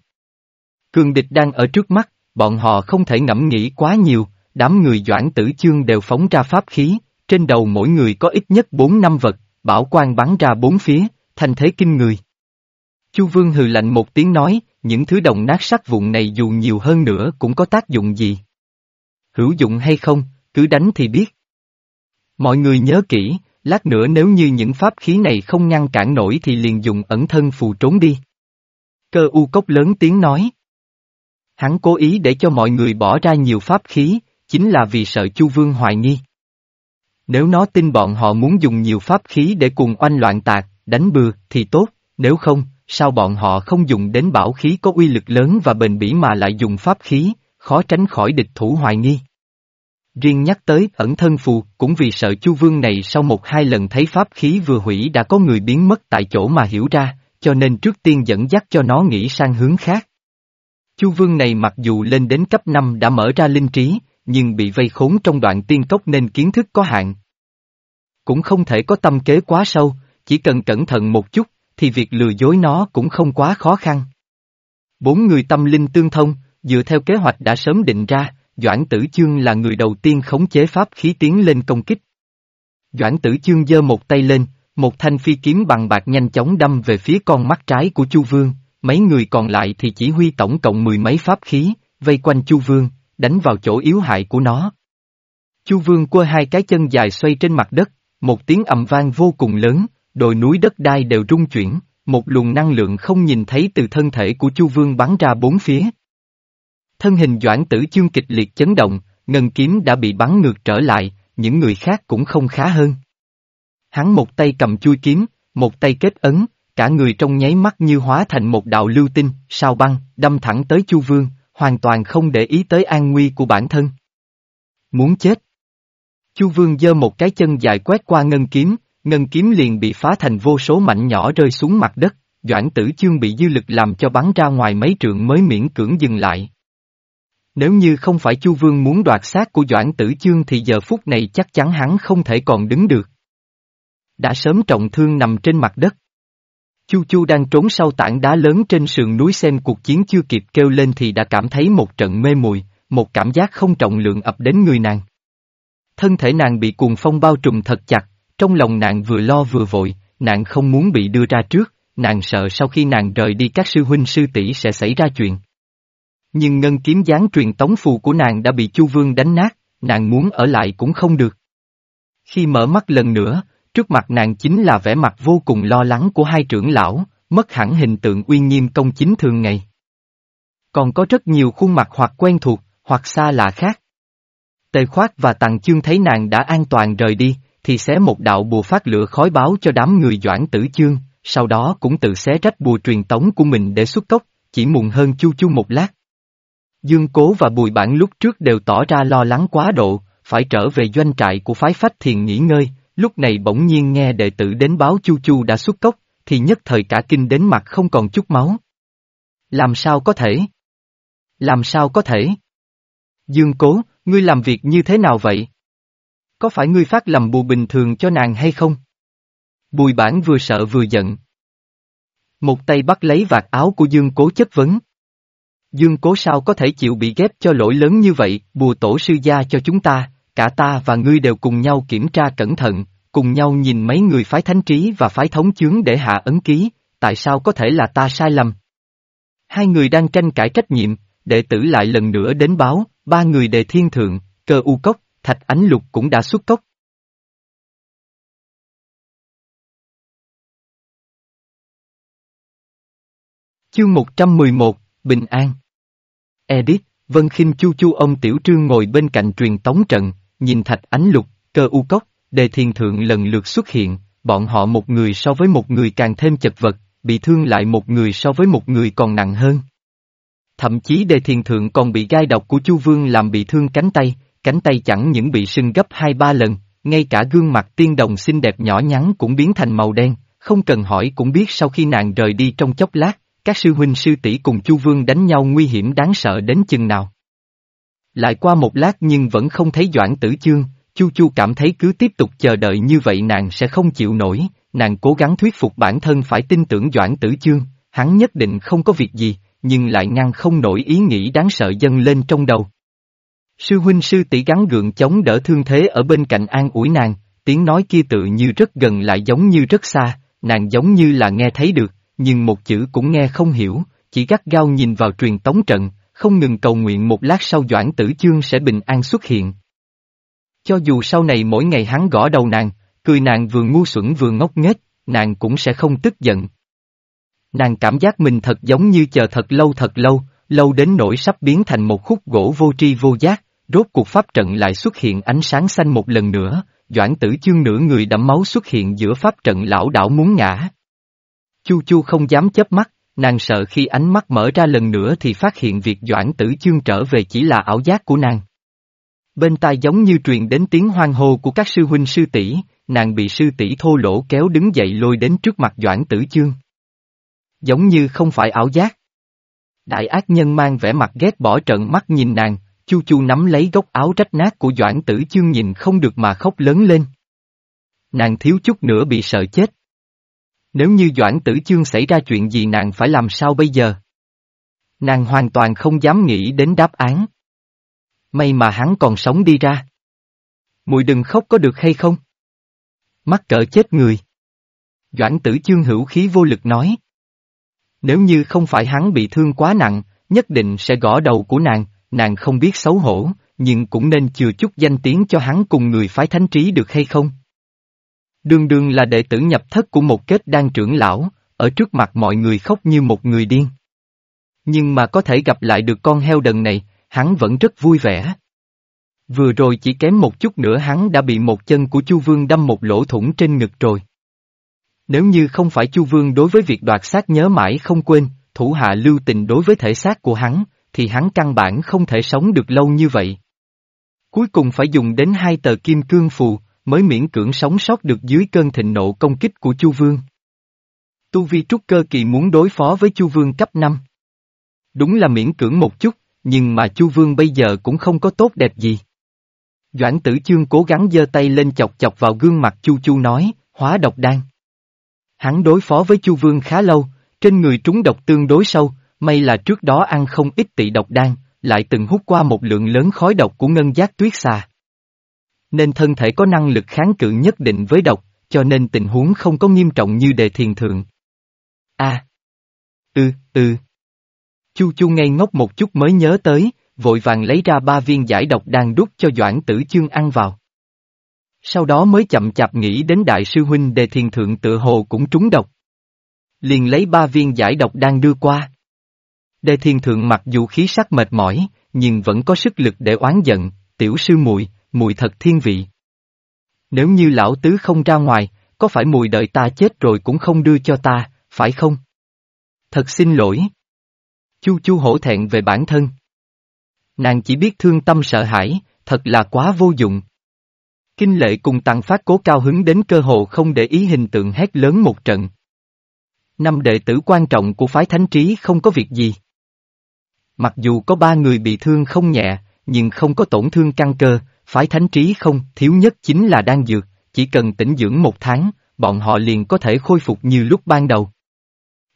Cường địch đang ở trước mắt, bọn họ không thể ngẫm nghĩ quá nhiều, đám người Doãn Tử Chương đều phóng ra pháp khí, trên đầu mỗi người có ít nhất bốn năm vật, bảo quan bắn ra bốn phía, thành thế kinh người. Chu Vương hừ lạnh một tiếng nói, những thứ đồng nát sắt vụn này dù nhiều hơn nữa cũng có tác dụng gì. Hữu dụng hay không, cứ đánh thì biết. Mọi người nhớ kỹ, lát nữa nếu như những pháp khí này không ngăn cản nổi thì liền dùng ẩn thân phù trốn đi. Cơ u cốc lớn tiếng nói. Hắn cố ý để cho mọi người bỏ ra nhiều pháp khí, chính là vì sợ Chu Vương hoài nghi. Nếu nó tin bọn họ muốn dùng nhiều pháp khí để cùng oanh loạn tạc, đánh bừa, thì tốt, nếu không, sao bọn họ không dùng đến bảo khí có uy lực lớn và bền bỉ mà lại dùng pháp khí, khó tránh khỏi địch thủ hoài nghi. Riêng nhắc tới ẩn thân phù cũng vì sợ Chu Vương này sau một hai lần thấy pháp khí vừa hủy đã có người biến mất tại chỗ mà hiểu ra, cho nên trước tiên dẫn dắt cho nó nghĩ sang hướng khác. Chu Vương này mặc dù lên đến cấp 5 đã mở ra linh trí, nhưng bị vây khốn trong đoạn tiên cốc nên kiến thức có hạn. Cũng không thể có tâm kế quá sâu, chỉ cần cẩn thận một chút, thì việc lừa dối nó cũng không quá khó khăn. Bốn người tâm linh tương thông, dựa theo kế hoạch đã sớm định ra, Doãn Tử Chương là người đầu tiên khống chế pháp khí tiến lên công kích. Doãn Tử Chương giơ một tay lên, một thanh phi kiếm bằng bạc nhanh chóng đâm về phía con mắt trái của Chu Vương, mấy người còn lại thì chỉ huy tổng cộng mười mấy pháp khí, vây quanh Chu Vương, đánh vào chỗ yếu hại của nó. Chu Vương quơ hai cái chân dài xoay trên mặt đất, một tiếng ầm vang vô cùng lớn, đồi núi đất đai đều rung chuyển, một luồng năng lượng không nhìn thấy từ thân thể của Chu Vương bắn ra bốn phía. Thân hình Doãn Tử Chương kịch liệt chấn động, ngân kiếm đã bị bắn ngược trở lại, những người khác cũng không khá hơn. Hắn một tay cầm chui kiếm, một tay kết ấn, cả người trong nháy mắt như hóa thành một đạo lưu tinh, sao băng, đâm thẳng tới Chu Vương, hoàn toàn không để ý tới an nguy của bản thân. Muốn chết. Chu Vương giơ một cái chân dài quét qua ngân kiếm, ngân kiếm liền bị phá thành vô số mảnh nhỏ rơi xuống mặt đất, Doãn Tử Chương bị dư lực làm cho bắn ra ngoài mấy trượng mới miễn cưỡng dừng lại. Nếu như không phải Chu Vương muốn đoạt xác của Doãn Tử Chương thì giờ phút này chắc chắn hắn không thể còn đứng được. Đã sớm trọng thương nằm trên mặt đất. Chu Chu đang trốn sau tảng đá lớn trên sườn núi xem cuộc chiến chưa kịp kêu lên thì đã cảm thấy một trận mê mùi, một cảm giác không trọng lượng ập đến người nàng. Thân thể nàng bị cuồng phong bao trùm thật chặt, trong lòng nàng vừa lo vừa vội, nàng không muốn bị đưa ra trước, nàng sợ sau khi nàng rời đi các sư huynh sư tỷ sẽ xảy ra chuyện. Nhưng ngân kiếm gián truyền tống phù của nàng đã bị Chu Vương đánh nát, nàng muốn ở lại cũng không được. Khi mở mắt lần nữa, trước mặt nàng chính là vẻ mặt vô cùng lo lắng của hai trưởng lão, mất hẳn hình tượng uy nghiêm công chính thường ngày. Còn có rất nhiều khuôn mặt hoặc quen thuộc, hoặc xa lạ khác. Tề khoát và tàng chương thấy nàng đã an toàn rời đi, thì xé một đạo bùa phát lửa khói báo cho đám người doãn tử chương, sau đó cũng tự xé rách bùa truyền tống của mình để xuất cốc, chỉ muộn hơn chu chu một lát. Dương Cố và Bùi Bản lúc trước đều tỏ ra lo lắng quá độ, phải trở về doanh trại của phái phách thiền nghỉ ngơi, lúc này bỗng nhiên nghe đệ tử đến báo Chu Chu đã xuất cốc, thì nhất thời cả kinh đến mặt không còn chút máu. Làm sao có thể? Làm sao có thể? Dương Cố, ngươi làm việc như thế nào vậy? Có phải ngươi phát lầm bù bình thường cho nàng hay không? Bùi bản vừa sợ vừa giận. Một tay bắt lấy vạt áo của Dương Cố chất vấn. Dương Cố sao có thể chịu bị ghép cho lỗi lớn như vậy, bùa tổ sư gia cho chúng ta, cả ta và ngươi đều cùng nhau kiểm tra cẩn thận, cùng nhau nhìn mấy người phái thánh trí và phái thống chướng để hạ ấn ký, tại sao có thể là ta sai lầm? Hai người đang tranh cãi trách nhiệm, đệ tử lại lần nữa đến báo, ba người đề thiên thượng, cơ u cốc, thạch ánh lục cũng đã xuất cốc. Chương 111, Bình An Edit, Vân Khinh, Chu Chu ông Tiểu Trương ngồi bên cạnh truyền tống trận, nhìn thạch ánh lục, cơ u cốc, đề thiên thượng lần lượt xuất hiện, bọn họ một người so với một người càng thêm chật vật, bị thương lại một người so với một người còn nặng hơn. Thậm chí đề thiền thượng còn bị gai độc của Chu Vương làm bị thương cánh tay, cánh tay chẳng những bị sưng gấp hai ba lần, ngay cả gương mặt tiên đồng xinh đẹp nhỏ nhắn cũng biến thành màu đen, không cần hỏi cũng biết sau khi nàng rời đi trong chốc lát, các sư huynh sư tỷ cùng Chu Vương đánh nhau nguy hiểm đáng sợ đến chừng nào. Lại qua một lát nhưng vẫn không thấy Doãn Tử Chương, Chu Chu cảm thấy cứ tiếp tục chờ đợi như vậy nàng sẽ không chịu nổi, nàng cố gắng thuyết phục bản thân phải tin tưởng Doãn Tử Chương, hắn nhất định không có việc gì, nhưng lại ngăn không nổi ý nghĩ đáng sợ dâng lên trong đầu. Sư huynh sư tỷ gắn gượng chống đỡ thương thế ở bên cạnh an ủi nàng, tiếng nói kia tự như rất gần lại giống như rất xa, nàng giống như là nghe thấy được, nhưng một chữ cũng nghe không hiểu, chỉ gắt gao nhìn vào truyền tống trận, không ngừng cầu nguyện một lát sau Doãn Tử Chương sẽ bình an xuất hiện. Cho dù sau này mỗi ngày hắn gõ đầu nàng, cười nàng vừa ngu xuẩn vừa ngốc nghếch, nàng cũng sẽ không tức giận. Nàng cảm giác mình thật giống như chờ thật lâu thật lâu, lâu đến nỗi sắp biến thành một khúc gỗ vô tri vô giác, rốt cuộc pháp trận lại xuất hiện ánh sáng xanh một lần nữa, Doãn tử chương nửa người đẫm máu xuất hiện giữa pháp trận lão đảo muốn ngã. Chu Chu không dám chớp mắt, nàng sợ khi ánh mắt mở ra lần nữa thì phát hiện việc Doãn tử chương trở về chỉ là ảo giác của nàng. Bên tai giống như truyền đến tiếng hoang hô của các sư huynh sư tỷ, nàng bị sư tỷ thô lỗ kéo đứng dậy lôi đến trước mặt Doãn tử chương. Giống như không phải ảo giác. Đại ác nhân mang vẻ mặt ghét bỏ trận mắt nhìn nàng, Chu Chu nắm lấy góc áo rách nát của Doãn Tử Chương nhìn không được mà khóc lớn lên. Nàng thiếu chút nữa bị sợ chết. Nếu như Doãn Tử Chương xảy ra chuyện gì nàng phải làm sao bây giờ? Nàng hoàn toàn không dám nghĩ đến đáp án. May mà hắn còn sống đi ra. Mùi đừng khóc có được hay không? Mắc cỡ chết người. Doãn tử chương hữu khí vô lực nói. Nếu như không phải hắn bị thương quá nặng, nhất định sẽ gõ đầu của nàng, nàng không biết xấu hổ, nhưng cũng nên chừa chút danh tiếng cho hắn cùng người phái thánh trí được hay không? Đương đương là đệ tử nhập thất của một kết đang trưởng lão, ở trước mặt mọi người khóc như một người điên. Nhưng mà có thể gặp lại được con heo đần này, hắn vẫn rất vui vẻ. Vừa rồi chỉ kém một chút nữa hắn đã bị một chân của Chu Vương đâm một lỗ thủng trên ngực rồi. Nếu như không phải Chu Vương đối với việc đoạt xác nhớ mãi không quên, thủ hạ lưu tình đối với thể xác của hắn, thì hắn căn bản không thể sống được lâu như vậy. Cuối cùng phải dùng đến hai tờ kim cương phù, mới miễn cưỡng sống sót được dưới cơn thịnh nộ công kích của Chu Vương. Tu Vi Trúc Cơ Kỳ muốn đối phó với Chu Vương cấp 5. Đúng là miễn cưỡng một chút, nhưng mà Chu Vương bây giờ cũng không có tốt đẹp gì. Doãn tử chương cố gắng giơ tay lên chọc chọc vào gương mặt Chu Chu nói, hóa độc đan. Hắn đối phó với Chu Vương khá lâu, trên người trúng độc tương đối sâu, may là trước đó ăn không ít tị độc đan, lại từng hút qua một lượng lớn khói độc của ngân giác tuyết xà. Nên thân thể có năng lực kháng cự nhất định với độc, cho nên tình huống không có nghiêm trọng như đề thiền thượng. a à. Ừ, ừ. Chu Chu ngây ngốc một chút mới nhớ tới, vội vàng lấy ra ba viên giải độc đan đút cho Doãn Tử Chương ăn vào. Sau đó mới chậm chạp nghĩ đến đại sư huynh đề thiền thượng tự hồ cũng trúng độc. Liền lấy ba viên giải độc đan đưa qua. Đề Thiên thượng mặc dù khí sắc mệt mỏi, nhưng vẫn có sức lực để oán giận, tiểu sư muội, mùi thật thiên vị. Nếu như lão tứ không ra ngoài, có phải mùi đợi ta chết rồi cũng không đưa cho ta, phải không? Thật xin lỗi. Chu chu hổ thẹn về bản thân. Nàng chỉ biết thương tâm sợ hãi, thật là quá vô dụng. Kinh lệ cùng tăng phát cố cao hứng đến cơ hồ không để ý hình tượng hét lớn một trận. Năm đệ tử quan trọng của phái thánh trí không có việc gì. Mặc dù có ba người bị thương không nhẹ, nhưng không có tổn thương căn cơ, phái thánh trí không, thiếu nhất chính là đang dược, chỉ cần tĩnh dưỡng một tháng, bọn họ liền có thể khôi phục như lúc ban đầu.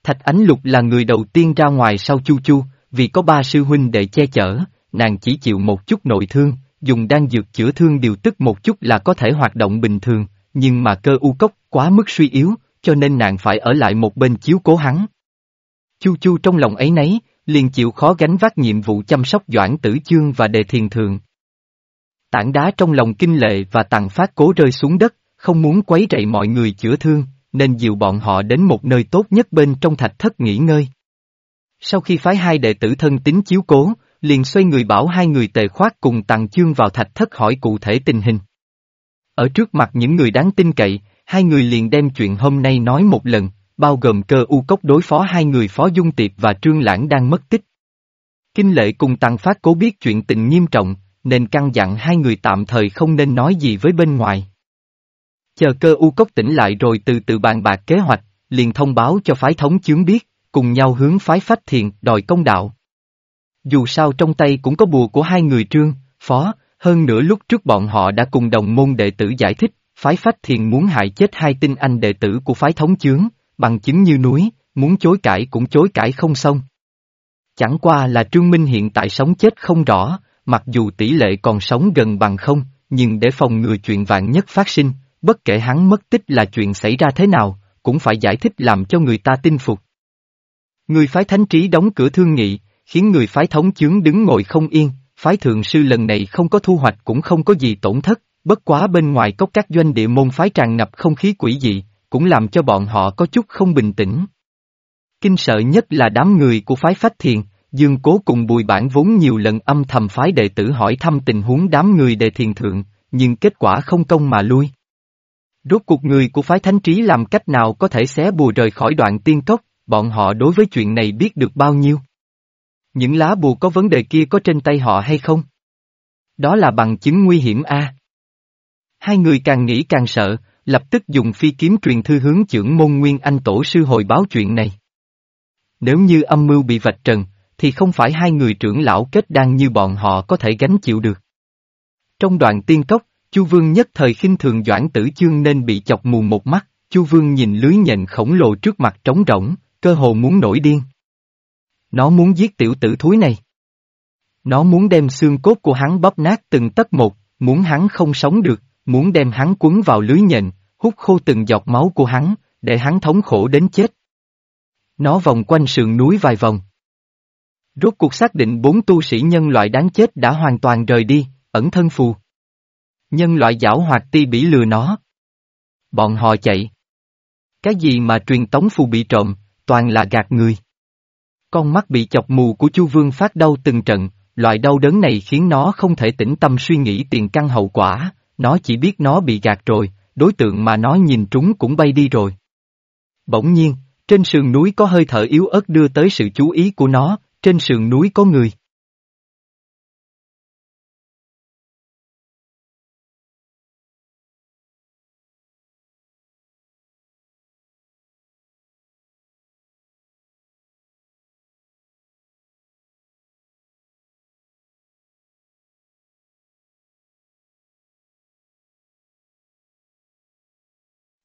Thạch Ánh Lục là người đầu tiên ra ngoài sau Chu Chu, vì có ba sư huynh để che chở, nàng chỉ chịu một chút nội thương, dùng đan dược chữa thương điều tức một chút là có thể hoạt động bình thường, nhưng mà cơ u cốc quá mức suy yếu, cho nên nàng phải ở lại một bên chiếu cố hắn. Chu Chu trong lòng ấy nấy, liền chịu khó gánh vác nhiệm vụ chăm sóc Doãn Tử Chương và Đề Thiền Thường. Tảng đá trong lòng kinh lệ và tàn phát cố rơi xuống đất, không muốn quấy rầy mọi người chữa thương, nên dìu bọn họ đến một nơi tốt nhất bên trong thạch thất nghỉ ngơi. Sau khi phái hai đệ tử thân tín chiếu cố, liền xoay người bảo hai người tề khoát cùng tàng chương vào thạch thất hỏi cụ thể tình hình. Ở trước mặt những người đáng tin cậy, hai người liền đem chuyện hôm nay nói một lần, bao gồm cơ u cốc đối phó hai người phó dung tiệp và trương lãng đang mất tích. Kinh lệ cùng tăng phát cố biết chuyện tình nghiêm trọng, nên căn dặn hai người tạm thời không nên nói gì với bên ngoài. Chờ cơ u cốc tỉnh lại rồi từ từ bàn bạc kế hoạch, liền thông báo cho phái thống chướng biết, cùng nhau hướng phái phách thiền đòi công đạo. Dù sao trong tay cũng có bùa của hai người trương, phó, hơn nữa lúc trước bọn họ đã cùng đồng môn đệ tử giải thích, phái phách thiền muốn hại chết hai tinh anh đệ tử của phái thống chướng, bằng chứng như núi, muốn chối cãi cũng chối cãi không xong. Chẳng qua là Trương Minh hiện tại sống chết không rõ, mặc dù tỷ lệ còn sống gần bằng không, nhưng để phòng ngừa chuyện vạn nhất phát sinh, bất kể hắn mất tích là chuyện xảy ra thế nào, cũng phải giải thích làm cho người ta tin phục. Người phái thánh trí đóng cửa thương nghị, khiến người phái thống chướng đứng ngồi không yên, phái thượng sư lần này không có thu hoạch cũng không có gì tổn thất, bất quá bên ngoài có các doanh địa môn phái tràn ngập không khí quỷ dị, cũng làm cho bọn họ có chút không bình tĩnh. Kinh sợ nhất là đám người của phái phách thiền, Dương Cố cùng Bùi Bản vốn nhiều lần âm thầm phái đệ tử hỏi thăm tình huống đám người đề thiền thượng, nhưng kết quả không công mà lui. Rốt cuộc người của phái thánh trí làm cách nào có thể xé bùa rời khỏi đoạn tiên cốc, bọn họ đối với chuyện này biết được bao nhiêu? Những lá bùa có vấn đề kia có trên tay họ hay không? Đó là bằng chứng nguy hiểm a. Hai người càng nghĩ càng sợ, lập tức dùng phi kiếm truyền thư hướng trưởng môn nguyên anh tổ sư hồi báo chuyện này. Nếu như âm mưu bị vạch trần, thì không phải hai người trưởng lão kết đan như bọn họ có thể gánh chịu được. Trong đoạn tiên cốc, Chu Vương nhất thời khinh thường Doãn Tử Chương nên bị chọc mù một mắt, Chu Vương nhìn lưới nhện khổng lồ trước mặt trống rỗng, cơ hồ muốn nổi điên. Nó muốn giết tiểu tử thúi này. Nó muốn đem xương cốt của hắn bóp nát từng tấc một, muốn hắn không sống được, muốn đem hắn quấn vào lưới nhện, hút khô từng giọt máu của hắn, để hắn thống khổ đến chết. Nó vòng quanh sườn núi vài vòng. Rốt cuộc xác định bốn tu sĩ nhân loại đáng chết đã hoàn toàn rời đi, ẩn thân phù. Nhân loại giảo hoạt ti bỉ lừa nó. Bọn họ chạy. Cái gì mà truyền tống phù bị trộm, toàn là gạt người. Con mắt bị chọc mù của Chu Vương phát đau từng trận, loại đau đớn này khiến nó không thể tĩnh tâm suy nghĩ tiền căn hậu quả, nó chỉ biết nó bị gạt rồi, đối tượng mà nó nhìn trúng cũng bay đi rồi. Bỗng nhiên, trên sườn núi có hơi thở yếu ớt đưa tới sự chú ý của nó, trên sườn núi có người.